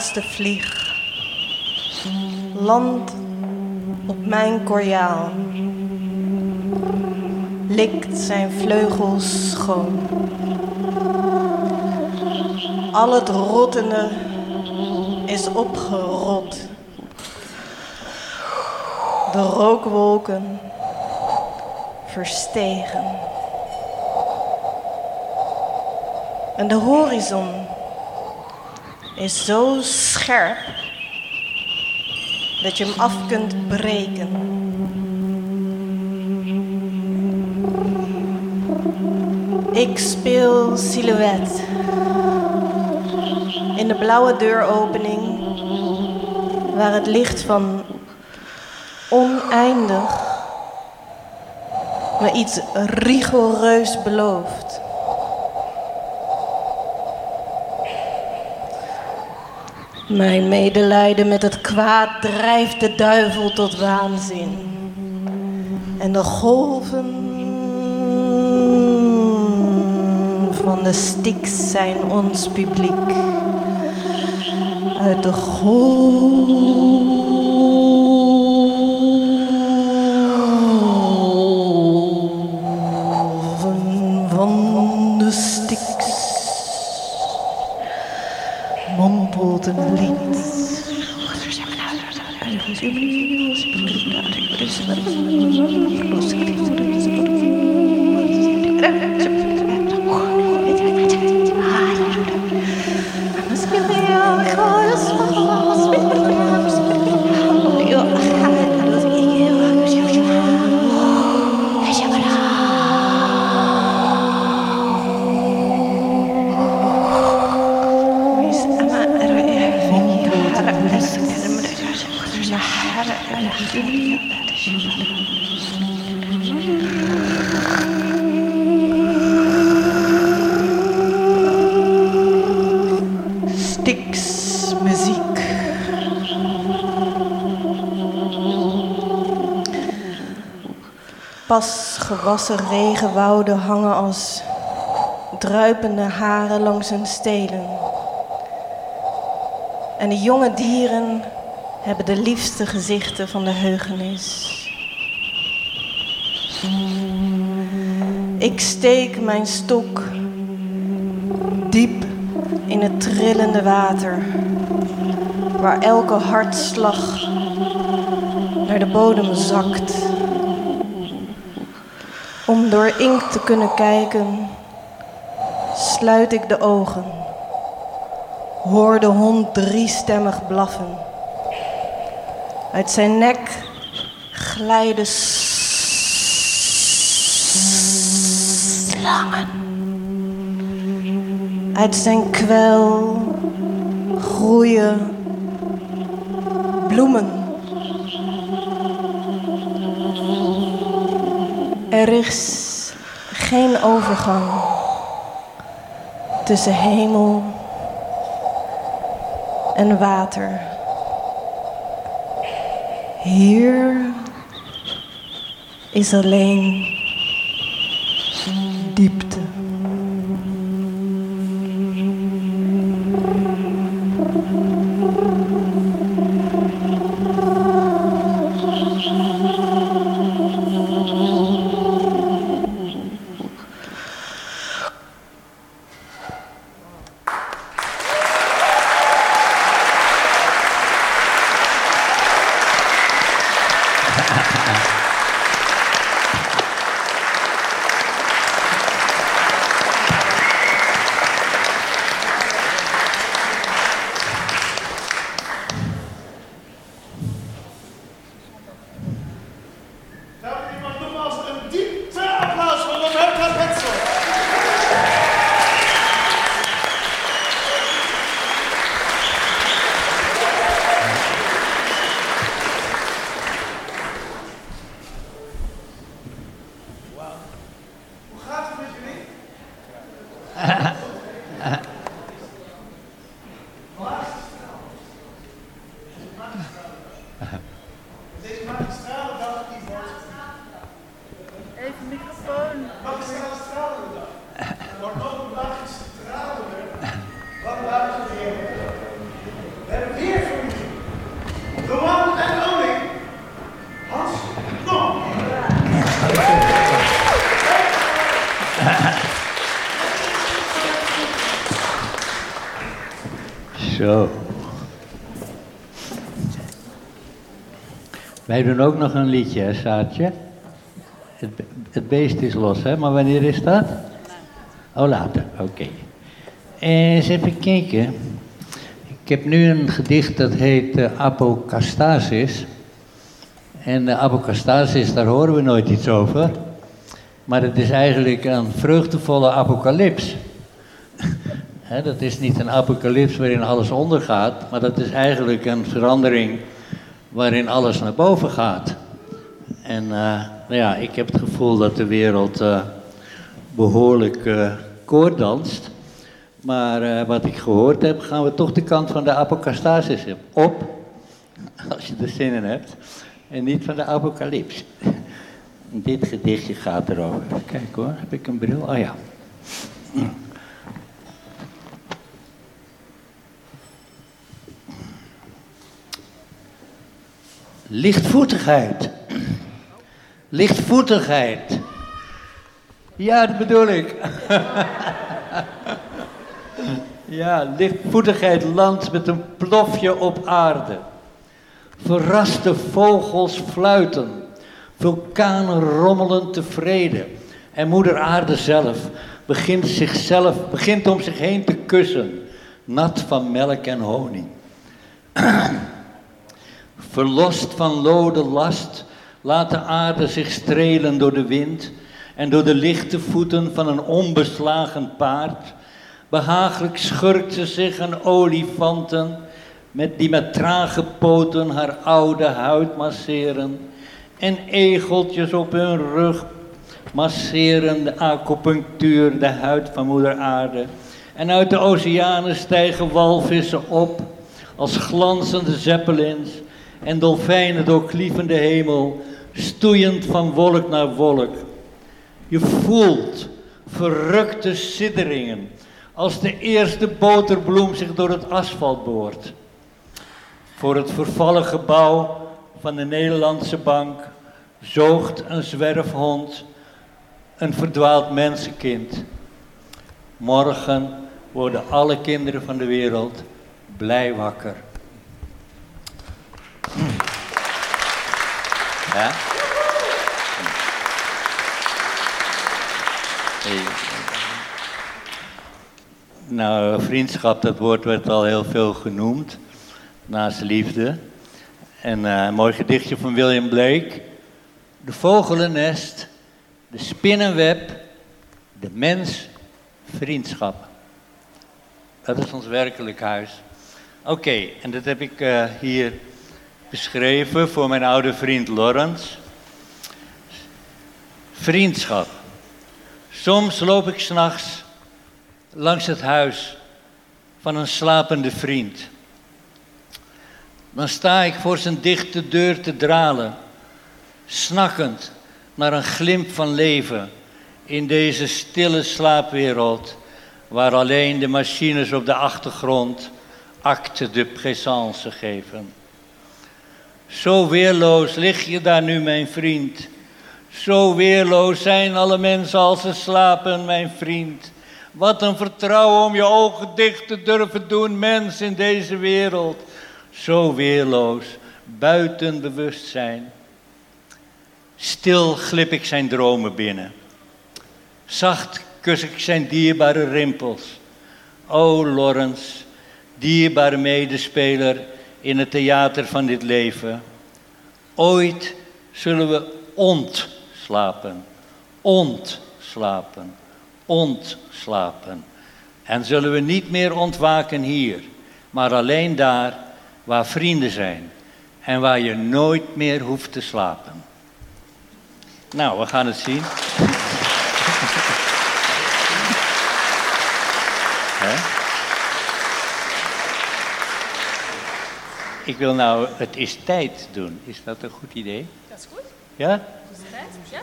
Laatste vlieg landt op mijn korjaal, likt zijn vleugels schoon. Al het rottende is opgerot. De rookwolken verstegen. En de horizon is zo scherp dat je hem af kunt breken. Ik speel silhouet in de blauwe deuropening waar het licht van oneindig me iets rigoureus belooft. Mijn medelijden met het kwaad drijft de duivel tot waanzin. En de golven van de Styx zijn ons publiek. Uit de golven Pas gewassen regenwouden hangen als druipende haren langs hun stelen. En de jonge dieren hebben de liefste gezichten van de heugenis. Ik steek mijn stok diep in het trillende water, waar elke hartslag naar de bodem zakt. Om door inkt te kunnen kijken, sluit ik de ogen, hoor de hond driestemmig blaffen. Uit zijn nek glijden slangen. Uit zijn kwel groeien bloemen. Er is geen overgang tussen hemel en water. Hier is alleen Wij doen ook nog een liedje, hè, Saartje? Het, be- het beest is los, hè? Maar wanneer is dat? Oh, later. Oké. Eens even kijken. Ik heb nu een gedicht dat heet eh, Apocastasis. En de apocastasis, daar horen we nooit iets over. Maar het is eigenlijk een vreugdevolle apocalyps. Dat is niet een apocalyps waarin alles ondergaat, maar dat is eigenlijk een verandering waarin alles naar boven gaat. En nou ja, ik heb het gevoel dat de wereld eh, behoorlijk eh koordanst. Maar wat ik gehoord heb, gaan we toch de kant van de apocastasis op. Als je er zin in hebt. En niet van de apocalyps. Dit gedichtje gaat erover. Kijk hoor, heb ik een bril? Oh ja. Lichtvoetigheid. Lichtvoetigheid. Ja, dat bedoel ik. ja, lichtvoetigheid landt met een plofje op aarde. Verraste vogels fluiten. Vulkanen rommelen tevreden. En moeder aarde zelf begint, zichzelf, begint om zich heen te kussen. Nat van melk en honing. Verlost van lode last, laat de aarde zich strelen door de wind en door de lichte voeten van een onbeslagen paard. Behagelijk schurkt ze zich aan olifanten, met die met trage poten haar oude huid masseren. En egeltjes op hun rug masseren de acupunctuur, de huid van moeder aarde. En uit de oceanen stijgen walvissen op als glanzende zeppelins en dolfijnen doorklieven hemel, stoeiend van wolk naar wolk. Je voelt verrukte sidderingen als de eerste boterbloem zich door het asfalt boort. Voor het vervallen gebouw van de Nederlandse bank zoogt een zwerfhond een verdwaald mensenkind. Morgen worden alle kinderen van de wereld blij wakker. Ja? Nou, vriendschap, dat woord werd al heel veel genoemd. Naast liefde. En eh, een mooi gedichtje van William Blake. De vogelennest, de spinnenweb, de mens, vriendschap. Dat is ons werkelijk huis. Oké, en dat heb ik eh, hier beschreven voor mijn oude vriend Lawrence. Vriendschap. Soms loop ik s'nachts langs het huis van een slapende vriend. Dan sta ik voor zijn dichte deur te dralen, snakkend naar een glimp van leven in deze stille slaapwereld, waar alleen de machines op de achtergrond acte de présence geven. Zo weerloos lig je daar nu, mijn vriend. Zo weerloos zijn alle mensen als ze slapen, mijn vriend. Wat een vertrouwen om je ogen dicht te durven doen, mens in deze wereld. Zo weerloos, buiten bewustzijn. Stil glip ik zijn dromen binnen. Zacht kus ik zijn dierbare rimpels. O Lawrence, dierbare medespeler in het theater van dit leven. Ooit zullen we ontslapen, ontslapen, ontslapen. En zullen we niet meer ontwaken hier, maar alleen daar waar vrienden zijn en waar je nooit meer hoeft te slapen. Nou, we gaan het zien. Ik wil nou het is tijd doen. Is dat een goed idee? Dat is goed. Ja? Is het tijd? Ja?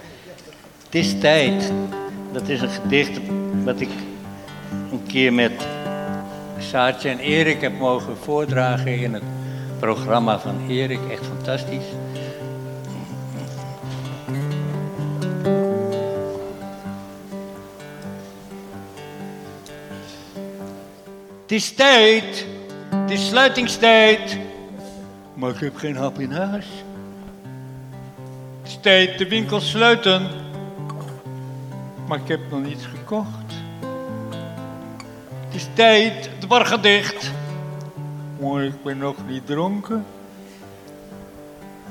Het is tijd. Dat is een gedicht wat ik een keer met Saartje en Erik heb mogen voordragen in het programma van Erik. Echt fantastisch. Het is tijd Het is sluitingstijd, maar ik heb geen hap in huis. Het is tijd de winkel sluiten, maar ik heb nog niets gekocht. Het is tijd, de bar dicht, maar ik ben nog niet dronken.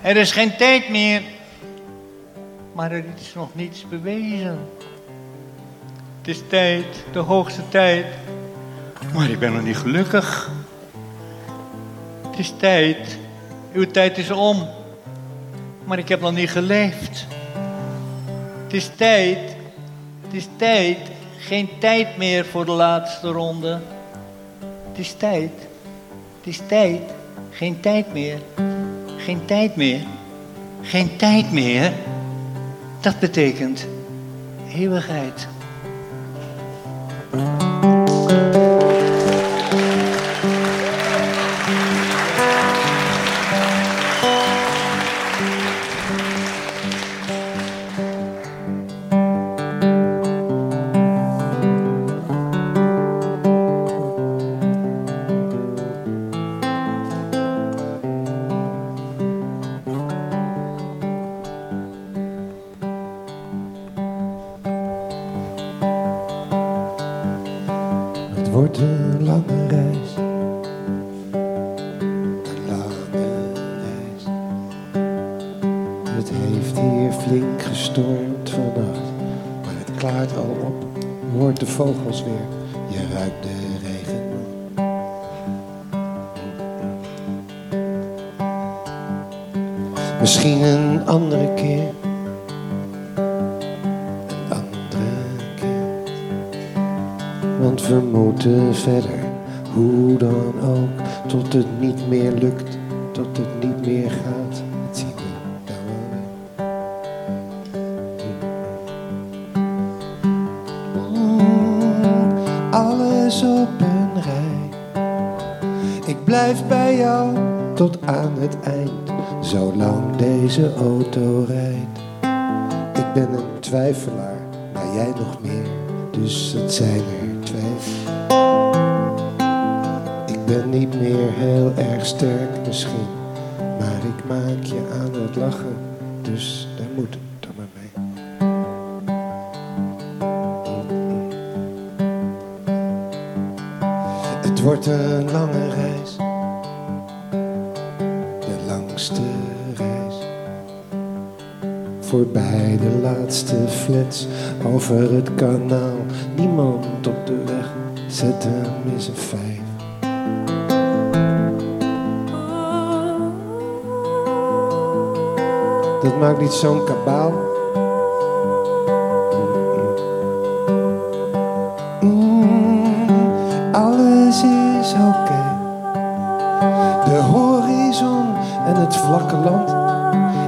Er is geen tijd meer, maar er is nog niets bewezen. Het is tijd, de hoogste tijd, maar ik ben nog niet gelukkig. Het is tijd, uw tijd is om, maar ik heb nog niet geleefd. Het is tijd, het is tijd, geen tijd meer voor de laatste ronde. Het is tijd, het is tijd, geen tijd meer, geen tijd meer, geen tijd meer. Dat betekent eeuwigheid. Voorbij de laatste flats over het kanaal. Niemand op de weg, zet hem eens een vijf. Dat maakt niet zo'n kabaal. Mm, alles is oké. De horizon en het vlakke land.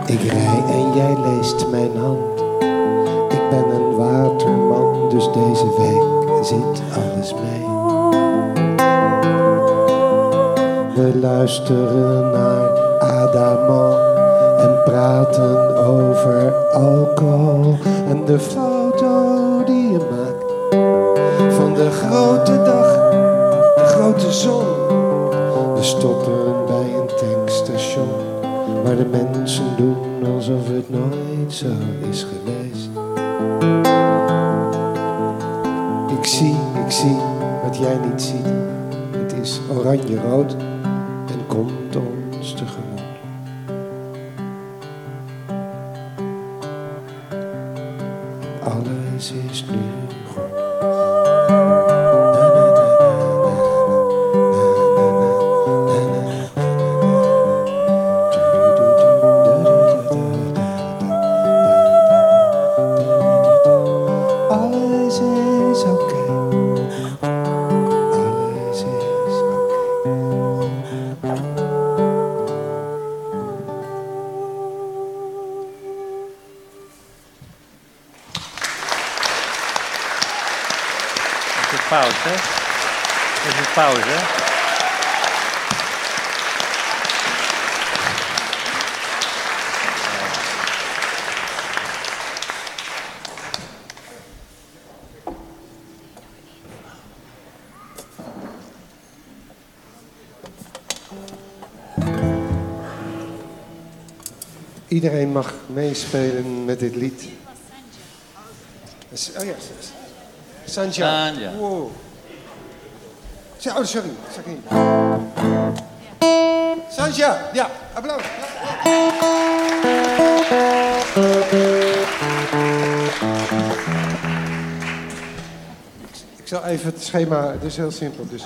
Ik rij jij leest mijn hand. Ik ben een waterman, dus deze week zit alles mee. We luisteren naar Adamo en praten over alcohol en de zo is geweest. Ik zie, ik zie wat jij niet ziet. Het is oranje-rood Iedereen mag meespelen met dit lied. Oh ja, Sanja. Sanja. Wow. Oh, sorry. sorry. Sanja, ja, applaus. Ik zal even het schema, het is heel simpel. Dus.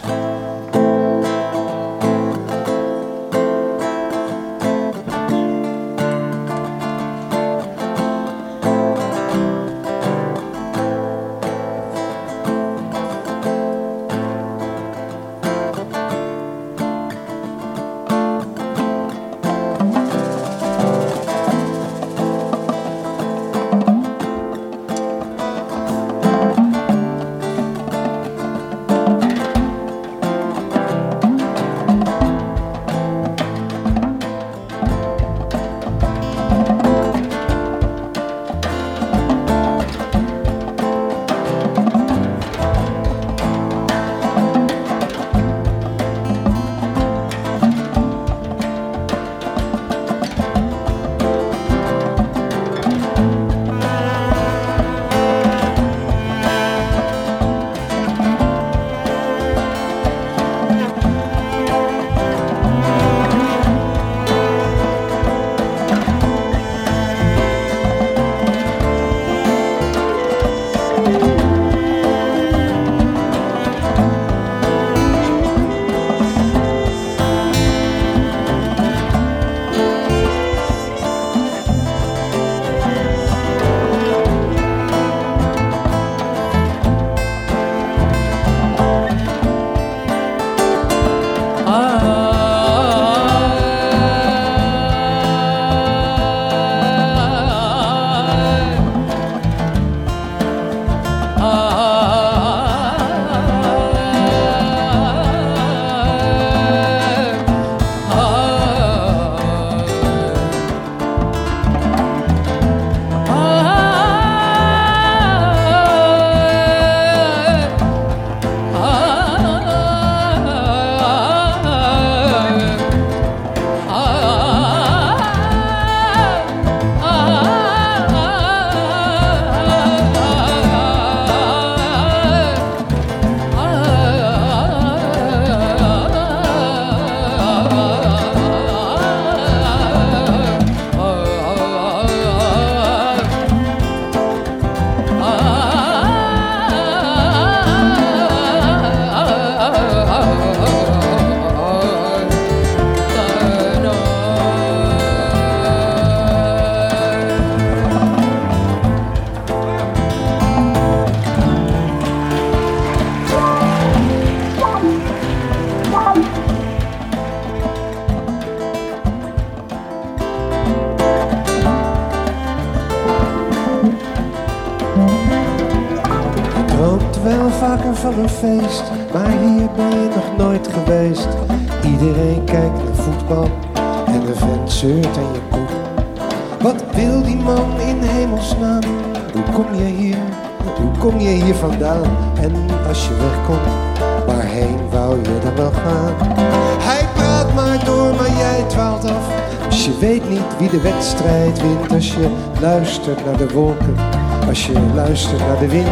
Naar de wind.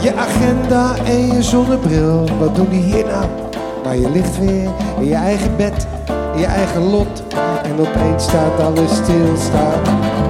Je agenda en je zonnebril, wat doen die hier nou? Maar je ligt weer in je eigen bed, in je eigen lot. En opeens staat alles stilstaan.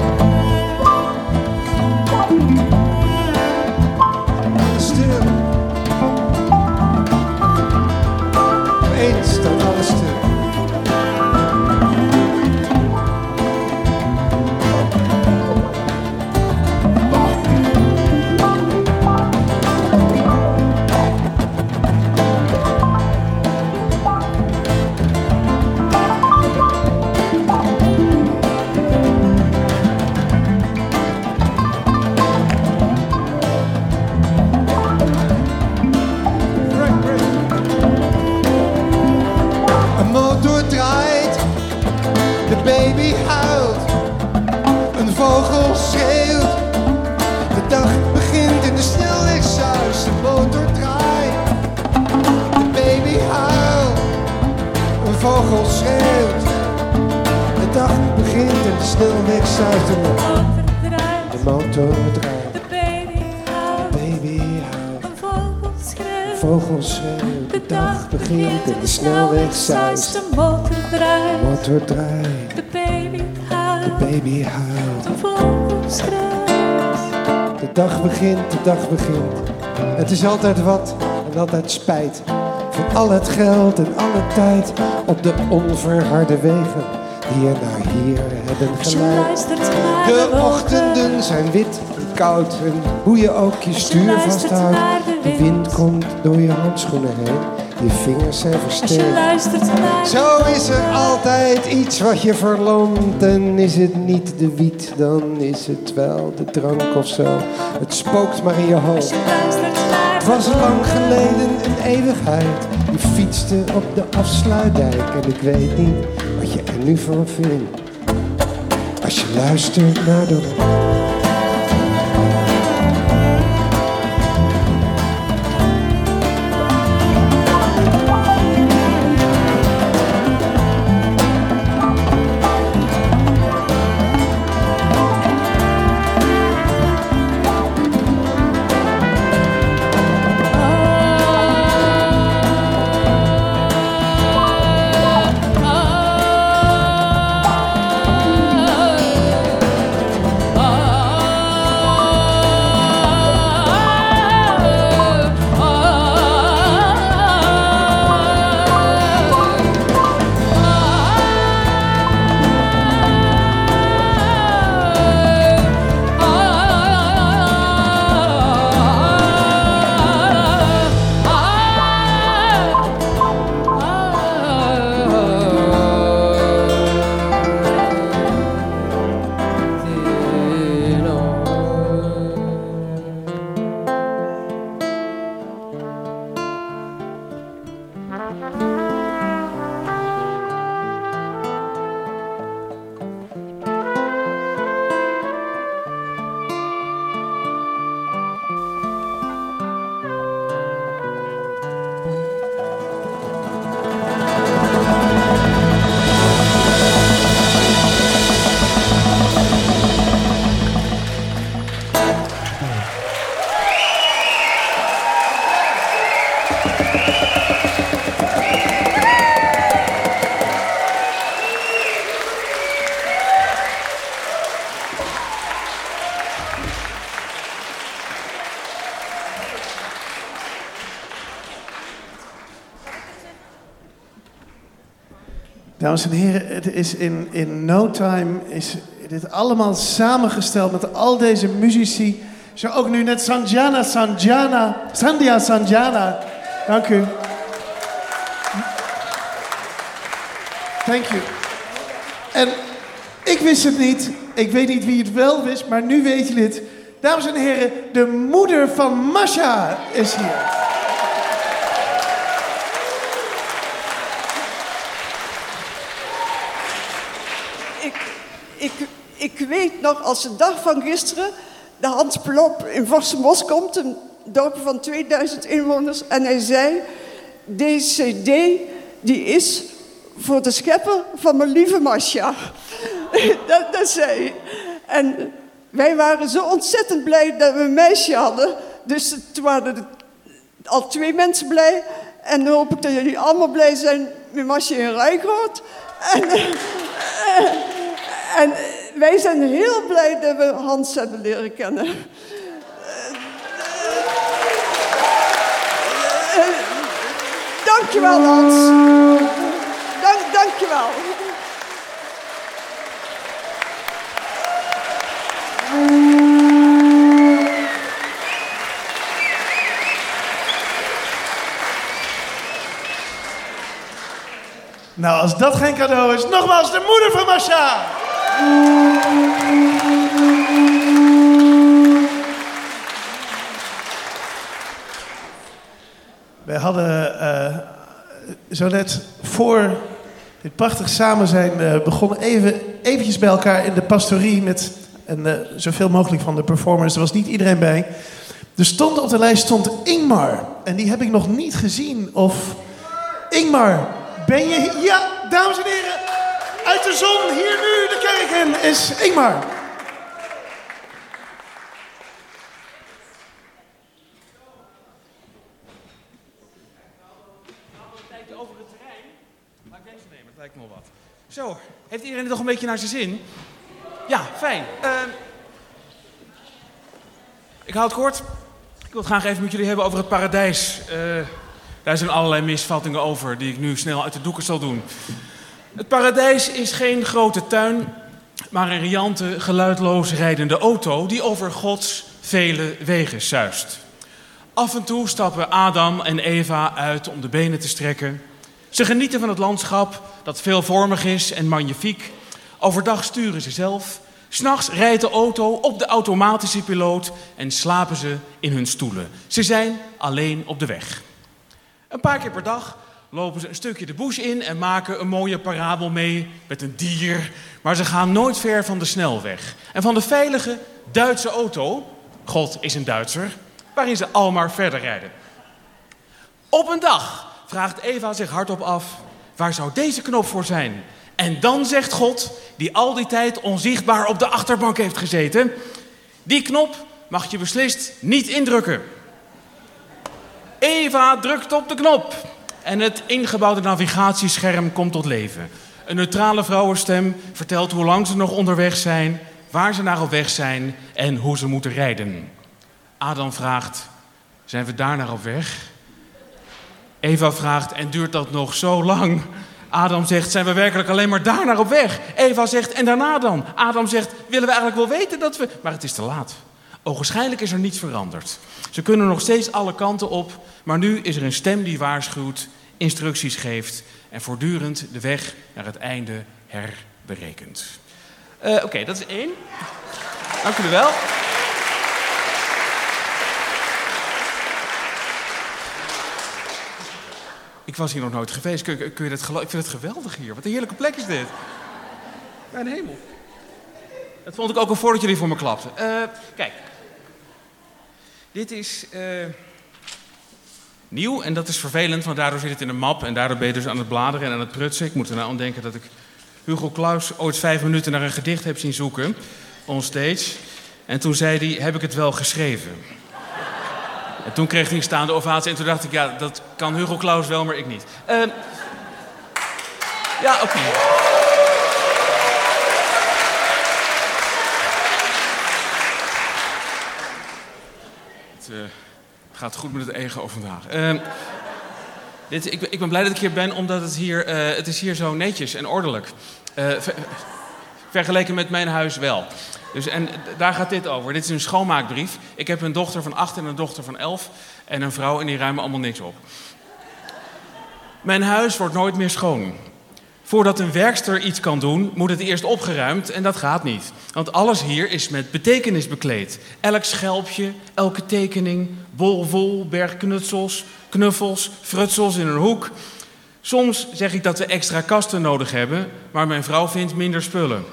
De motor draait. de baby huilt, baby schreeuwt. De dag begint, de dag begint. Het is altijd wat en altijd spijt. Van al het geld en alle tijd op de onverharde wegen die je naar hier hebben geleid. De ochtenden zijn wit en koud en hoe je ook je stuur vasthoudt. De wind komt door je handschoenen heen, je vingers zijn als je versteend. luistert naar Zo is er altijd iets wat je verlomt. En is het niet de wiet, dan is het wel de drank of zo. Het spookt maar in je hoofd. Het was lang geleden een eeuwigheid. Je fietste op de afsluitdijk. En ik weet niet wat je er nu van vindt. Als je luistert naar de Dames en heren, het is in, in no time is dit allemaal samengesteld met al deze muzici. Zo ook nu net Sanjana Sanjana, Sandhya Sanjana. Dank u. Thank you. En ik wist het niet, ik weet niet wie het wel wist, maar nu weet je het. Dames en heren, de moeder van Masha is hier. Ik, ik, ik weet als de dag van gisteren, de Hans Plop in Vossemos komt, een dorp van 2000 inwoners, en hij zei, deze cd die is voor de schepper van mijn lieve Masja. dat, dat zei hij. En wij waren zo ontzettend blij dat we een meisje hadden, dus toen waren al twee mensen blij. En dan hoop ik dat jullie allemaal blij zijn met Masje en Rijgroot. En, eh, en wij zijn heel blij dat we Hans hebben leren kennen. Dankjewel, Hans. Dank, dankjewel. Nou, als dat geen cadeau is, nogmaals de moeder van Masha. Zo net voor dit prachtig samen zijn eh, begonnen even eventjes bij elkaar in de pastorie met en, eh, zoveel mogelijk van de performers. Er was niet iedereen bij. Er stond op de lijst stond Ingmar en die heb ik nog niet gezien. Of Ingmar, ben je hier? Ja, dames en heren, Uit de zon, hier nu de kerk in, is Ingmar. over het terrein. Laat ik deze nemen, dat lijkt me wel wat. Zo, heeft iedereen nog een beetje naar zijn zin? Ja, fijn. Ehm, ik hou het kort. Ik wil het graag even met jullie hebben over het paradijs. Eh, daar zijn allerlei misvattingen over die ik nu snel uit de doeken zal doen. Het paradijs is geen grote tuin, maar een riante, geluidloos rijdende auto die over Gods vele wegen zuist. Af en toe stappen Adam en Eva uit om de benen te strekken. Ze genieten van het landschap dat veelvormig is en magnifiek. Overdag sturen ze zelf. S'nachts rijdt de auto op de automatische piloot en slapen ze in hun stoelen. Ze zijn alleen op de weg. Een paar keer per dag lopen ze een stukje de bush in en maken een mooie parabel mee met een dier. Maar ze gaan nooit ver van de snelweg. En van de veilige Duitse auto, God is een Duitser, waarin ze al maar verder rijden. Op een dag vraagt Eva zich hardop af: waar zou deze knop voor zijn? En dan zegt God, die al die tijd onzichtbaar op de achterbank heeft gezeten: die knop mag je beslist niet indrukken. Eva drukt op de knop en het ingebouwde navigatiescherm komt tot leven. Een neutrale vrouwenstem vertelt hoe lang ze nog onderweg zijn, waar ze naar op weg zijn en hoe ze moeten rijden. Adam vraagt: Zijn we daar naar op weg? Eva vraagt: En duurt dat nog zo lang? Adam zegt: Zijn we werkelijk alleen maar daar naar op weg? Eva zegt: En daarna dan? Adam zegt: Willen we eigenlijk wel weten dat we. Maar het is te laat. Ogenschijnlijk is er niets veranderd. Ze kunnen nog steeds alle kanten op, maar nu is er een stem die waarschuwt, instructies geeft en voortdurend de weg naar het einde herberekent. Uh, Oké, dat is één. Dank jullie wel. Ik was hier nog nooit geweest. Kun, kun je dat? Ik vind het geweldig hier. Wat een heerlijke plek is dit. Mijn hemel. Dat vond ik ook al voordat jullie voor me klapten. Uh, kijk. Dit is uh, nieuw en dat is vervelend, want daardoor zit het in een map en daardoor ben je dus aan het bladeren en aan het prutsen. Ik moet er nou aan denken dat ik Hugo Claus ooit vijf minuten naar een gedicht heb zien zoeken, onstage. En toen zei hij, heb ik het wel geschreven? En toen kreeg hij een staande ovatie en toen dacht ik, ja, dat kan Hugo Claus wel, maar ik niet. Uh, ja, oké. Het uh, gaat goed met het ego vandaag. Uh, dit, ik, ik, ben blij dat ik hier ben, omdat het hier, uh, het is hier zo netjes en ordelijk. Ver, vergeleken met mijn huis wel. Dus, en daar gaat dit over. Dit is een schoonmaakbrief. Ik heb een dochter van 8 en een dochter van 11. En een vrouw en die ruimen allemaal niks op. Mijn huis wordt nooit meer schoon. Voordat een werkster iets kan doen, moet het eerst opgeruimd en dat gaat niet. Want alles hier is met betekenis bekleed. Elk schelpje, elke tekening, bol vol, berg knutsels, knuffels, frutsels in een hoek. Soms zeg ik dat we extra kasten nodig hebben, maar mijn vrouw vindt minder spullen.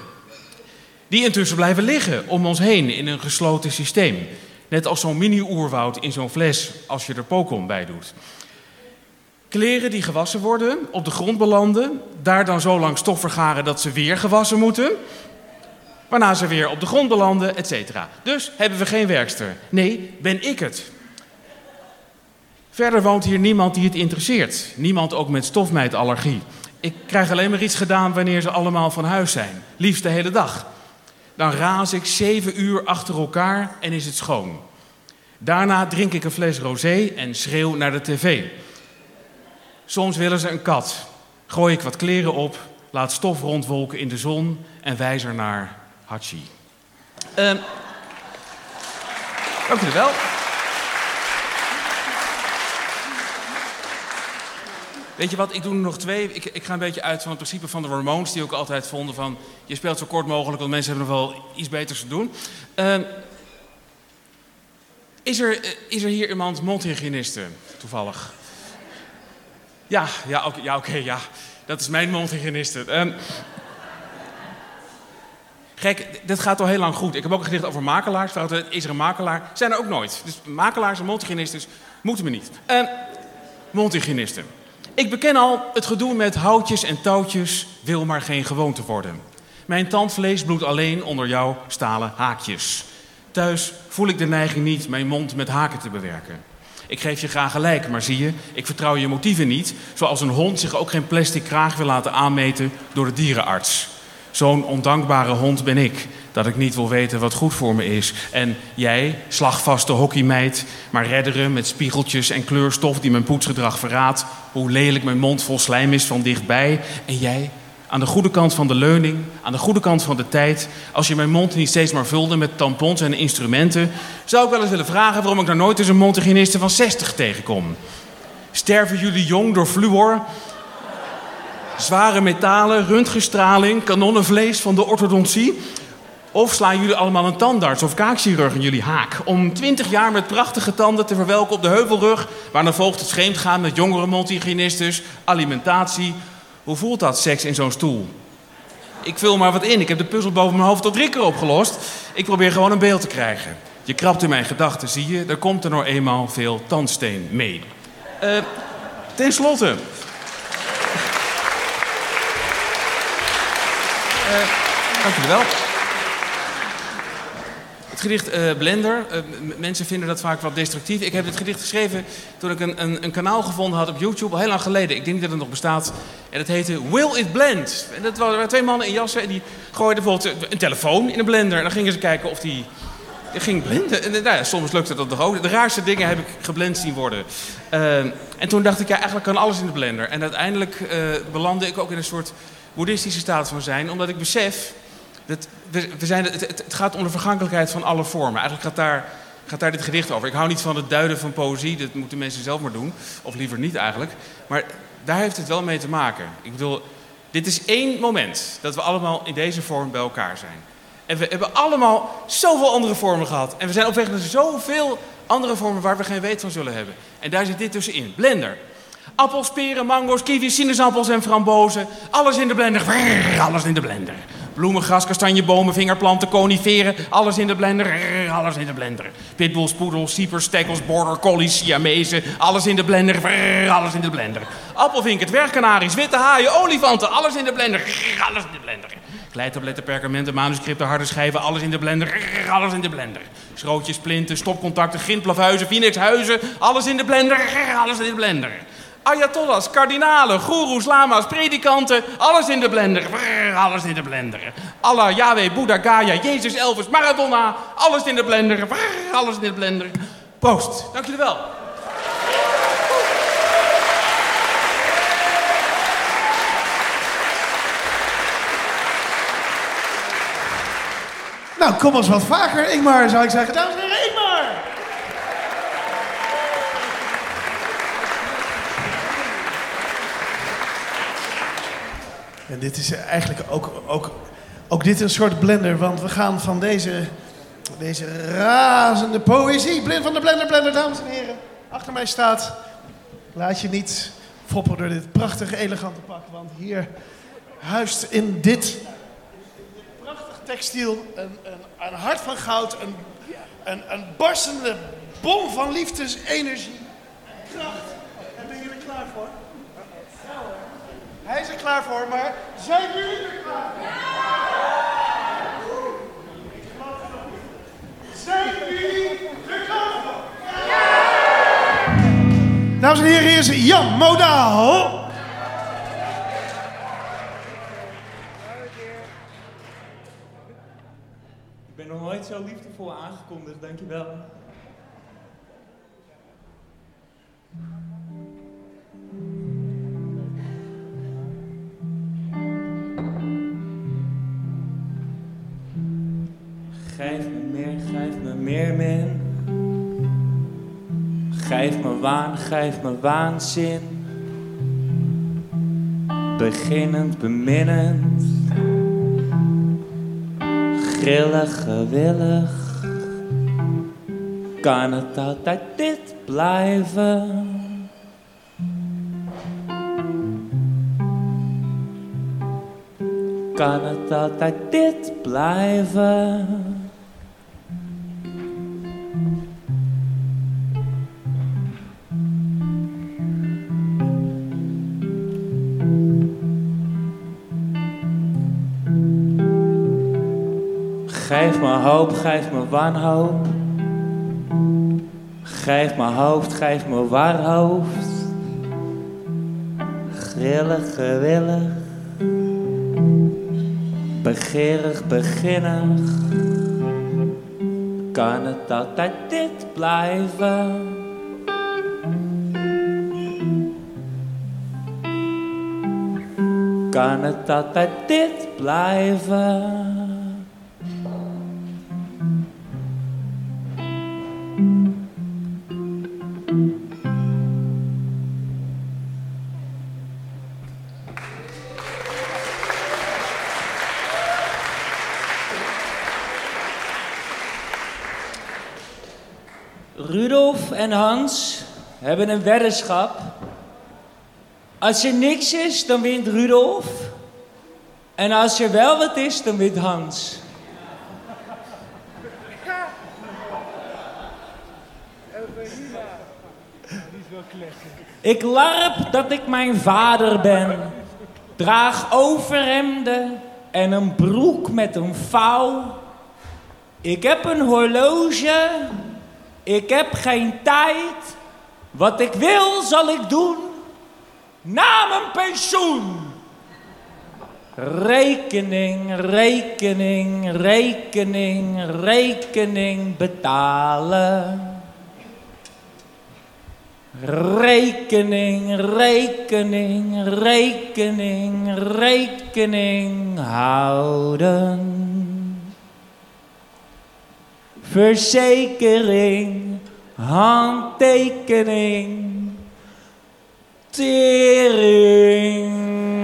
Die intussen blijven liggen om ons heen in een gesloten systeem. Net als zo'n mini-oerwoud in zo'n fles als je er pokom bij doet. Kleren die gewassen worden, op de grond belanden, daar dan zo lang stof vergaren dat ze weer gewassen moeten. Waarna ze weer op de grond belanden, et cetera. Dus hebben we geen werkster. Nee, ben ik het. Verder woont hier niemand die het interesseert. Niemand ook met stofmijtallergie. Ik krijg alleen maar iets gedaan wanneer ze allemaal van huis zijn. Liefst de hele dag. Dan raas ik zeven uur achter elkaar en is het schoon. Daarna drink ik een fles rosé en schreeuw naar de tv. Soms willen ze een kat. Gooi ik wat kleren op, laat stof rondwolken in de zon en wijs er naar Hachi. Uh, dank u wel. Weet je wat, ik doe nog twee. Ik, ik, ga een beetje uit van het principe van de Ramones, die ook altijd vonden van... je speelt zo kort mogelijk, want mensen hebben nog wel iets beters te doen. Uh, is, er, is er hier iemand mondhygiëniste, toevallig? Ja, ja, oké, ja, okay, ja. dat is mijn mondhygiëniste. Uh, Gek, dit gaat al heel lang goed. Ik heb ook een gedicht over makelaars. Is er een makelaar? Zijn er ook nooit. Dus makelaars en mondhygiënistes moeten we niet. Uh, mondhygiënisten. Ik beken al, het gedoe met houtjes en touwtjes wil maar geen gewoonte worden. Mijn tandvlees bloedt alleen onder jouw stalen haakjes. Thuis voel ik de neiging niet mijn mond met haken te bewerken. Ik geef je graag gelijk, maar zie je, ik vertrouw je motieven niet. Zoals een hond zich ook geen plastic kraag wil laten aanmeten door de dierenarts. Zo'n ondankbare hond ben ik, dat ik niet wil weten wat goed voor me is. En jij, slagvaste hockeymeid, maar redderen met spiegeltjes en kleurstof die mijn poetsgedrag verraadt. Hoe lelijk mijn mond vol slijm is van dichtbij. En jij, aan de goede kant van de leuning, aan de goede kant van de tijd. Als je mijn mond niet steeds maar vulde met tampons en instrumenten, zou ik wel eens willen vragen waarom ik daar nooit eens een mondhygiëniste van 60 tegenkom. Sterven jullie jong door fluor? Zware metalen, röntgenstraling, kanonnenvlees van de orthodontie? Of slaan jullie allemaal een tandarts of kaakchirurg in jullie haak? Om 20 jaar met prachtige tanden te verwelken op de heuvelrug... waar dan volgt het scheemt gaan met jongere mondhygiënistes, alimentatie... Hoe voelt dat, seks in zo'n stoel? Ik vul maar wat in. Ik heb de puzzel boven mijn hoofd tot drie keer opgelost. Ik probeer gewoon een beeld te krijgen. Je krabt in mijn gedachten, zie je. Er komt er nou eenmaal veel tandsteen mee. Uh, ten slotte. Dank jullie wel. Het gedicht uh, Blender. Uh, mensen vinden dat vaak wat destructief. Ik heb dit gedicht geschreven toen ik een, een, een, kanaal gevonden had op YouTube, al heel lang geleden. Ik denk niet dat het nog bestaat. En dat heette Will It Blend. En dat waren twee mannen in jassen en die gooiden bijvoorbeeld een telefoon in een blender. En dan gingen ze kijken of die ging blenden. En, nou ja, soms lukte dat toch ook. De raarste dingen heb ik geblend zien worden. Uh, en toen dacht ik, ja, eigenlijk kan alles in de blender. En uiteindelijk belandde ik ook in een soort boeddhistische staat van zijn, omdat ik besef dat we, zijn, het, het, gaat om de vergankelijkheid van alle vormen. Eigenlijk gaat daar, gaat daar dit gedicht over. Ik hou niet van het duiden van poëzie, dat moeten mensen zelf maar doen. Of liever niet eigenlijk. Maar daar heeft het wel mee te maken. Ik bedoel, dit is één moment dat we allemaal in deze vorm bij elkaar zijn. En we hebben allemaal zoveel andere vormen gehad. En we zijn op weg naar zoveel andere vormen waar we geen weet van zullen hebben. En daar zit dit tussenin. Blender. Appels, peren, mango's, kiwis, sinaasappels en frambozen. Alles in de blender. Alles in de blender. Bloemen, gras, kastanjebomen, vingerplanten, coniferen. Alles in de blender. Alles in de blender. Pitbulls, poedels, siepers, stekkels, border collies, siamezen. Alles in de blender. Alles in de blender. Appelvinken, dwergkanaries, witte haaien, olifanten. Alles in de blender. Alles in de blender. Kleitabletten, perkamenten, manuscripten, harde schijven. Alles in de blender. Alles in de blender. Schrootjes, plinten, stopcontacten, grindplafuizen, phoenixhuizen. Alles in de blender. Alles in de blender. Ayatollahs, kardinalen, goeroes, lama's, predikanten. Alles in de blender. Alles in de blender. Allah, Yahweh, Boeddha, Gaia, Jezus, Elvis, Maradona. Alles in de blender. Alles in de blender. Post. Dank jullie wel. Nou, kom eens wat vaker, Ingmar, zou ik zeggen. Dames en heren! En dit is eigenlijk ook, ook, ook dit een soort blender, want we gaan van deze, deze razende poëzie, blind van de blender, blender, dames en heren, achter mij staat. Laat je niet foppen door dit prachtige, elegante pak, want hier huist in dit prachtig textiel een, een, een hart van goud, een, een, een barstende bom van liefdesenergie en kracht. En ben je er klaar voor? Hij is er klaar voor, maar zijn jullie er klaar voor? Zijn jullie er klaar voor? Dames en heren, hier is Jan Modaal. Ik ben nog nooit zo liefdevol aangekondigd, dankjewel. Geef me meer, geef me meer, min. Geef me waan, geef me waanzin. Beginnend, beminnend. Grillig, gewillig. Kan het altijd dit blijven? Kan het altijd dit blijven? Geef me hoop, geef me wanhoop. Geef me hoofd, geef me warhoofd. Grillig, gewillig. Begeerig, beginnig. Kan het altijd dit blijven? Kan het altijd dit blijven? Hebben een weddenschap. Als er niks is, dan wint Rudolf. En als er wel wat is, dan wint Hans. Ik larp dat ik mijn vader ben. Draag overhemden en een broek met een vouw. Ik heb een horloge. Ik heb geen tijd. Wat ik wil, zal ik doen. Na mijn pensioen. Rekening, rekening, rekening, rekening betalen. Rekening, rekening, rekening, rekening houden. Verzekering, handtekening, tering.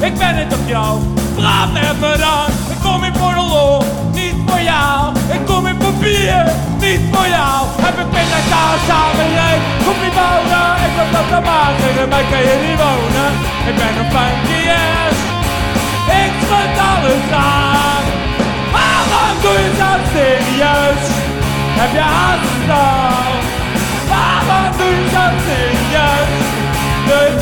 Ik ben het op jou. Praat met me dan. Ik kom in de lol, niet voor jou. Ik kom in bier, niet voor jou. Heb ik met elkaar samen leuk. Kom niet wonen. Ik heb dat te maken, en mij kan je niet wonen. Ik ben een funky ass. Ik schud alles aan. Waarom doe je dat serieus? Heb je haast dan? Waarom doe je dat serieus? Doe je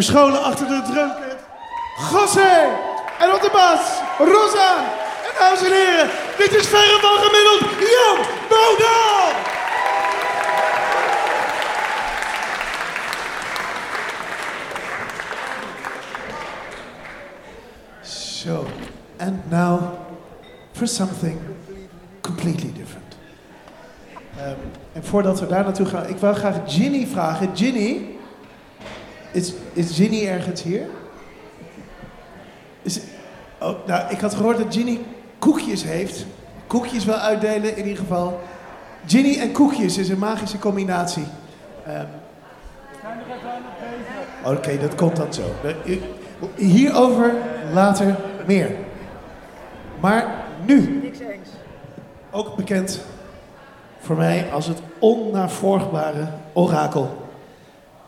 Verscholen achter de drumkit. José. En op de bas, Rosa. En dames en heren, dit is verre van gemiddeld Jan Bodal. So, and now for something completely different. Ehm, en voordat we daar naartoe gaan, ik wil graag Ginny vragen. Ginny, is, Ginny ergens hier? Is, oh, nou, ik had gehoord dat Ginny koekjes heeft. Koekjes wil uitdelen in ieder geval. Ginny en koekjes is een magische combinatie. Ehm, Oké, dat komt dan zo. Hierover later meer. Maar nu, ook bekend voor mij als het onnavolgbare orakel.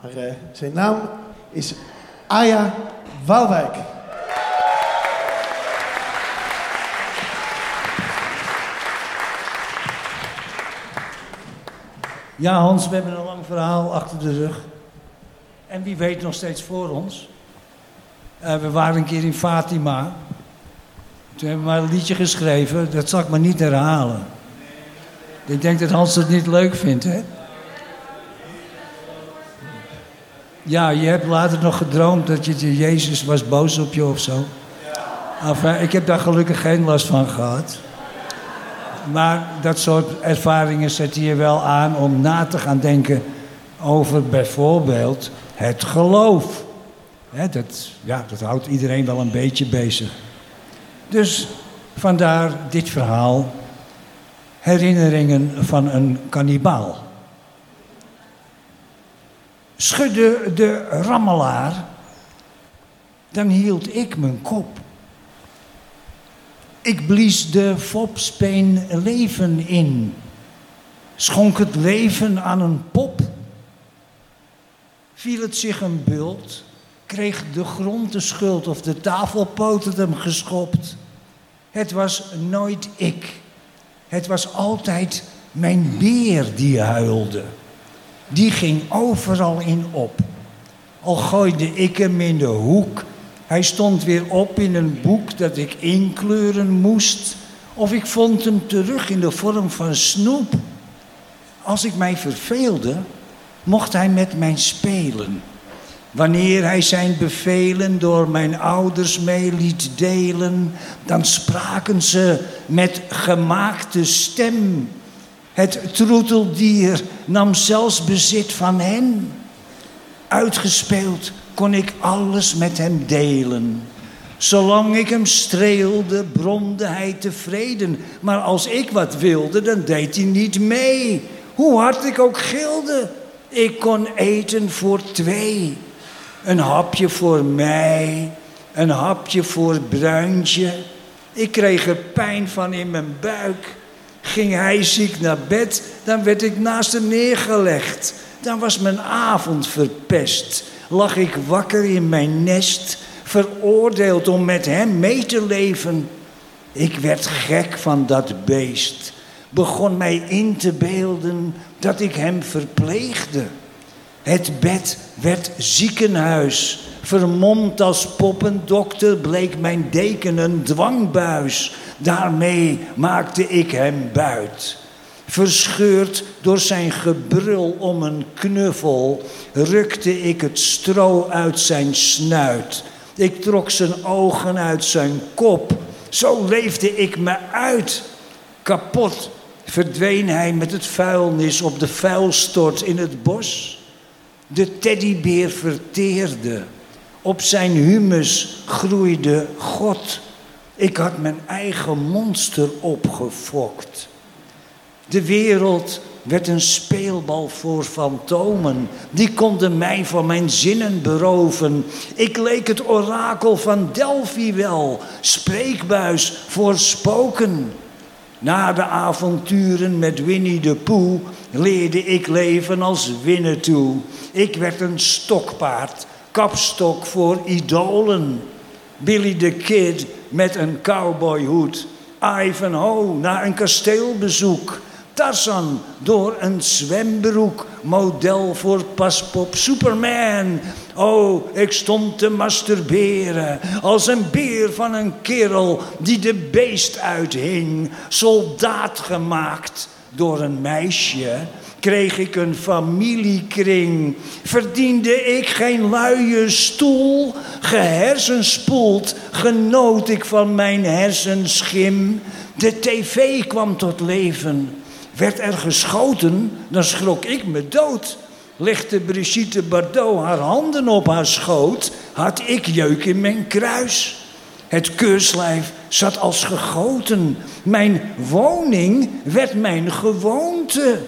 Maar eh, zijn naam is Aya Waalwijk. Ja, Hans, we hebben een lang verhaal achter de rug. En wie weet nog steeds voor ons. Eh, we waren een keer in Fatima. Toen hebben we maar een liedje geschreven. Dat zal ik maar niet herhalen. Ik denk dat Hans het niet leuk vindt, hè? Ja, je hebt later nog gedroomd dat je, Jezus was boos op je of zo. Ik heb daar gelukkig geen last van gehad. Maar dat soort ervaringen zetten je wel aan om na te gaan denken over bijvoorbeeld het geloof. Dat, ja, dat houdt iedereen wel een beetje bezig. Dus vandaar dit verhaal. Herinneringen van een kannibaal. Schudde de rammelaar, dan hield ik mijn kop. Ik blies de fopspeen leven in, schonk het leven aan een pop. Viel het zich een bult, kreeg de grond de schuld of de tafelpoot het hem geschopt. Het was nooit ik, het was altijd mijn beer die huilde. Die ging overal in op. Al gooide ik hem in de hoek, hij stond weer op in een boek dat ik inkleuren moest. Of ik vond hem terug in de vorm van snoep. Als ik mij verveelde, mocht hij met mij spelen. Wanneer hij zijn bevelen door mijn ouders mee liet delen, dan spraken ze met gemaakte stem. Het troeteldier nam zelfs bezit van hen. Uitgespeeld kon ik alles met hem delen. Zolang ik hem streelde, bromde hij tevreden. Maar als ik wat wilde, dan deed hij niet mee. Hoe hard ik ook gilde, ik kon eten voor twee. Een hapje voor mij, een hapje voor Bruintje. Ik kreeg er pijn van in mijn buik. Ging hij ziek naar bed, dan werd ik naast hem neergelegd. Dan was mijn avond verpest. Lag ik wakker in mijn nest, veroordeeld om met hem mee te leven. Ik werd gek van dat beest, begon mij in te beelden dat ik hem verpleegde. Het bed werd ziekenhuis. Vermomd als poppendokter bleek mijn deken een dwangbuis. Daarmee maakte ik hem buit. Verscheurd door zijn gebrul om een knuffel, rukte ik het stro uit zijn snuit. Ik trok zijn ogen uit zijn kop. Zo leefde ik me uit. Kapot verdween hij met het vuilnis op de vuilstort in het bos. De teddybeer verteerde. Op zijn humus groeide God. Ik had mijn eigen monster opgefokt. De wereld werd een speelbal voor fantomen. Die konden mij van mijn zinnen beroven. Ik leek het orakel van Delphi wel, spreekbuis voor spoken. Na de avonturen met Winnie de Pooh leerde ik leven als Winnetou. Ik werd een stokpaard, kapstok voor idolen. Billy the Kid met een cowboyhoed. Ivanhoe na een kasteelbezoek. Tarzan door een zwembroek, model voor paspop Superman. Oh, ik stond te masturberen als een beer van een kerel die de beest uithing. Soldaat gemaakt door een meisje kreeg ik een familiekring. Verdiende ik geen luie stoel, gehersenspoeld, genoot ik van mijn hersenschim. De tv kwam tot leven. Werd er geschoten, dan schrok ik me dood. Legde Brigitte Bardot haar handen op haar schoot, had ik jeuk in mijn kruis. Het keurslijf zat als gegoten. Mijn woning werd mijn gewoonte.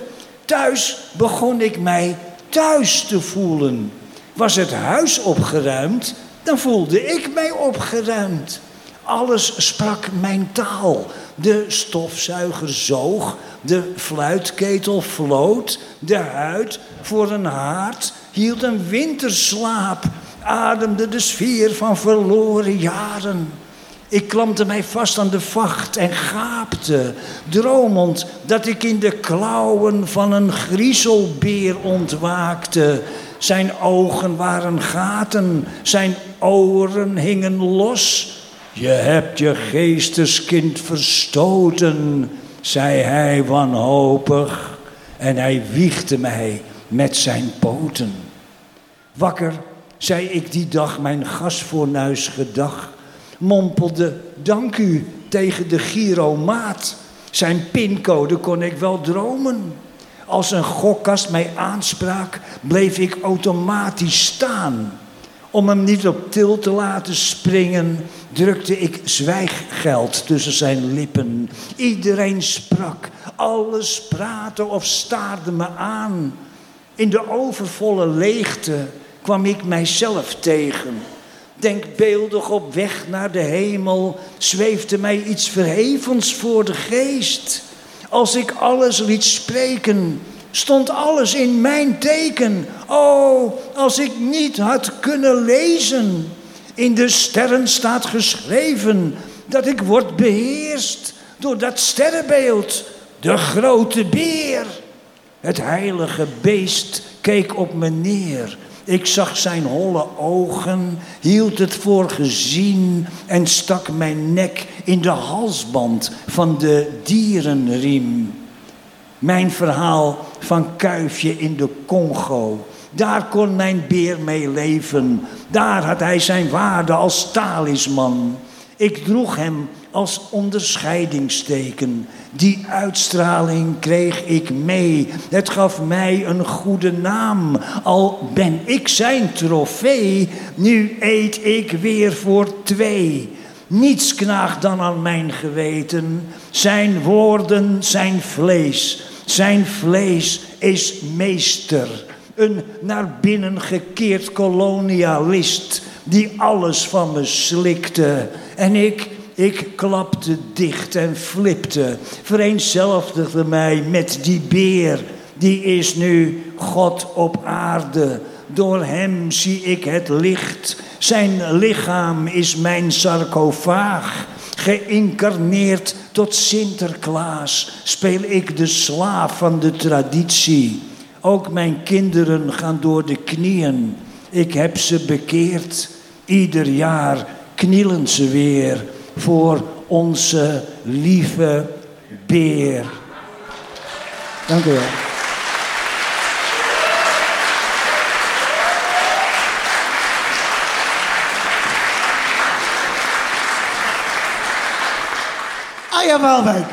Thuis begon ik mij thuis te voelen. Was het huis opgeruimd, dan voelde ik mij opgeruimd. Alles sprak mijn taal. De stofzuiger zoog, de fluitketel floot, de huid voor een haard hield een winterslaap, ademde de sfeer van verloren jaren. Ik klampte mij vast aan de vacht en gaapte, dromend dat ik in de klauwen van een griezelbeer ontwaakte. Zijn ogen waren gaten, zijn oren hingen los. Je hebt je geesteskind verstoten, zei hij wanhopig, en hij wiegde mij met zijn poten. Wakker zei ik die dag mijn gasfornuis gedag mompelde dank u tegen de giromaat. Zijn pincode kon ik wel dromen. Als een gokkast mij aansprak, bleef ik automatisch staan. Om hem niet op til te laten springen, drukte ik zwijggeld tussen zijn lippen. Iedereen sprak, alles praatte of staarde me aan. In de overvolle leegte kwam ik mijzelf tegen. Denkbeeldig op weg naar de hemel zweefde mij iets verhevens voor de geest. Als ik alles liet spreken, stond alles in mijn teken. Oh, als ik niet had kunnen lezen. In de sterren staat geschreven dat ik word beheerst door dat sterrenbeeld, de grote beer. Het heilige beest keek op me neer. Ik zag zijn holle ogen, hield het voor gezien en stak mijn nek in de halsband van de dierenriem. Mijn verhaal van kuifje in de Congo. Daar kon mijn beer mee leven. Daar had hij zijn waarde als talisman. Ik droeg hem als onderscheidingsteken. Die uitstraling kreeg ik mee. Het gaf mij een goede naam. Al ben ik zijn trofee, nu eet ik weer voor twee. Niets knaagt dan aan mijn geweten. Zijn woorden zijn vlees. Zijn vlees is meester. Een naar binnen gekeerd kolonialist die alles van me slikte. En ik, ik klapte dicht en flipte, vereenzelvigde mij met die beer. Die is nu God op aarde. Door hem zie ik het licht. Zijn lichaam is mijn sarcofaag. Geïncarneerd tot Sinterklaas speel ik de slaaf van de traditie. Ook mijn kinderen gaan door de knieën. Ik heb ze bekeerd. Ieder jaar knielen ze weer voor onze lieve beer. Dank u wel. Aya Waalwijk.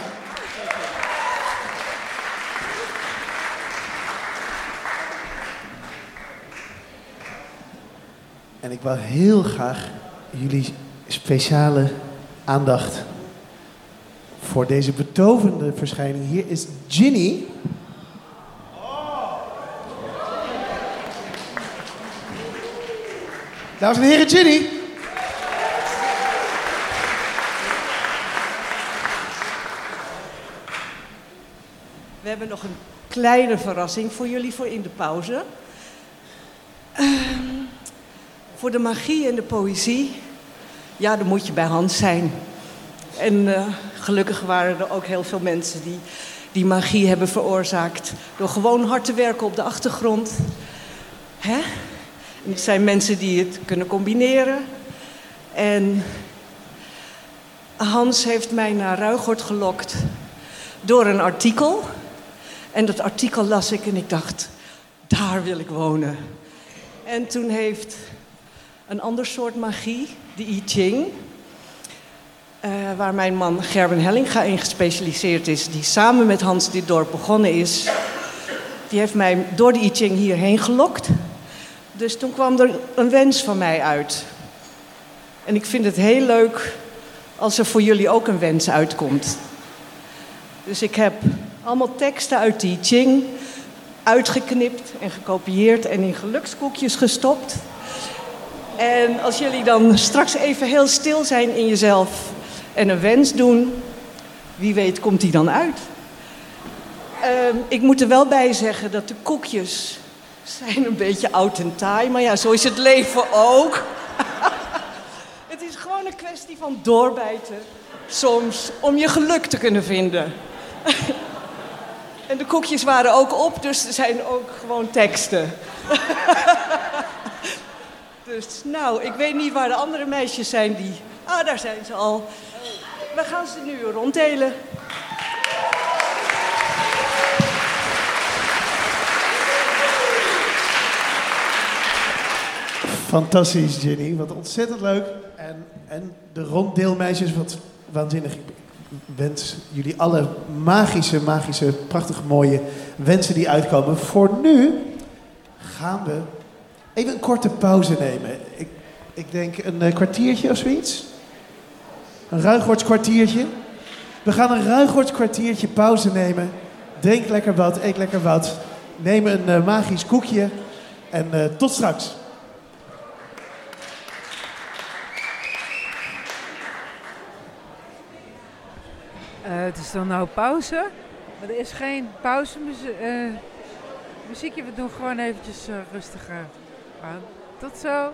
En ik wil heel graag jullie speciale aandacht voor deze betovende verschijning. Hier is Ginny. Dames en heren, Ginny. We hebben nog een kleine verrassing voor jullie voor in de pauze. Voor de magie en de poëzie, ja, dan moet je bij hand zijn. En eh, gelukkig waren er ook heel veel mensen die die magie hebben veroorzaakt. Door gewoon hard te werken op de achtergrond. Hè? En het zijn mensen die het kunnen combineren. En Hans heeft mij naar Ruigort gelokt door een artikel. En dat artikel las ik en ik dacht, daar wil ik wonen. En toen heeft een ander soort magie, de I Ching, eh, waar mijn man Gerben Hellinga in gespecialiseerd is, die samen met Hans dit dorp begonnen is, die heeft mij door de I Ching hierheen gelokt. Dus toen kwam er een wens van mij uit. En ik vind het heel leuk als er voor jullie ook een wens uitkomt. Dus ik heb allemaal teksten uit die Ching uitgeknipt en gekopieerd en in gelukskoekjes gestopt. En als jullie dan straks even heel stil zijn in jezelf en een wens doen, wie weet komt die dan uit. Ehm, ik moet er wel bij zeggen dat de koekjes zijn een beetje oud en taai, maar ja, zo is het leven ook. het is gewoon een kwestie van doorbijten, soms, om je geluk te kunnen vinden. en de koekjes waren ook op, dus er zijn ook gewoon teksten. dus nou, ik weet niet waar de andere meisjes zijn die... Ah, daar zijn ze al. We gaan ze nu ronddelen. Fantastisch, Jenny. Wat ontzettend leuk. En, en de ronddeelmeisjes, wat waanzinnig. Ik wens jullie alle magische, magische, prachtige, mooie wensen die uitkomen. Voor nu gaan we even een korte pauze nemen. Ik, ik denk een eh, kwartiertje of zoiets. Een Ruigorts kwartiertje. We gaan een Ruigorts kwartiertje pauze nemen. Drink lekker wat, eet lekker wat. Neem een eh, magisch koekje. En eh, tot straks. Eh, het is dan nou pauze, maar er is geen pauzemuziekje. muziekje. We doen gewoon eventjes eh, rustig aan. Tot zo.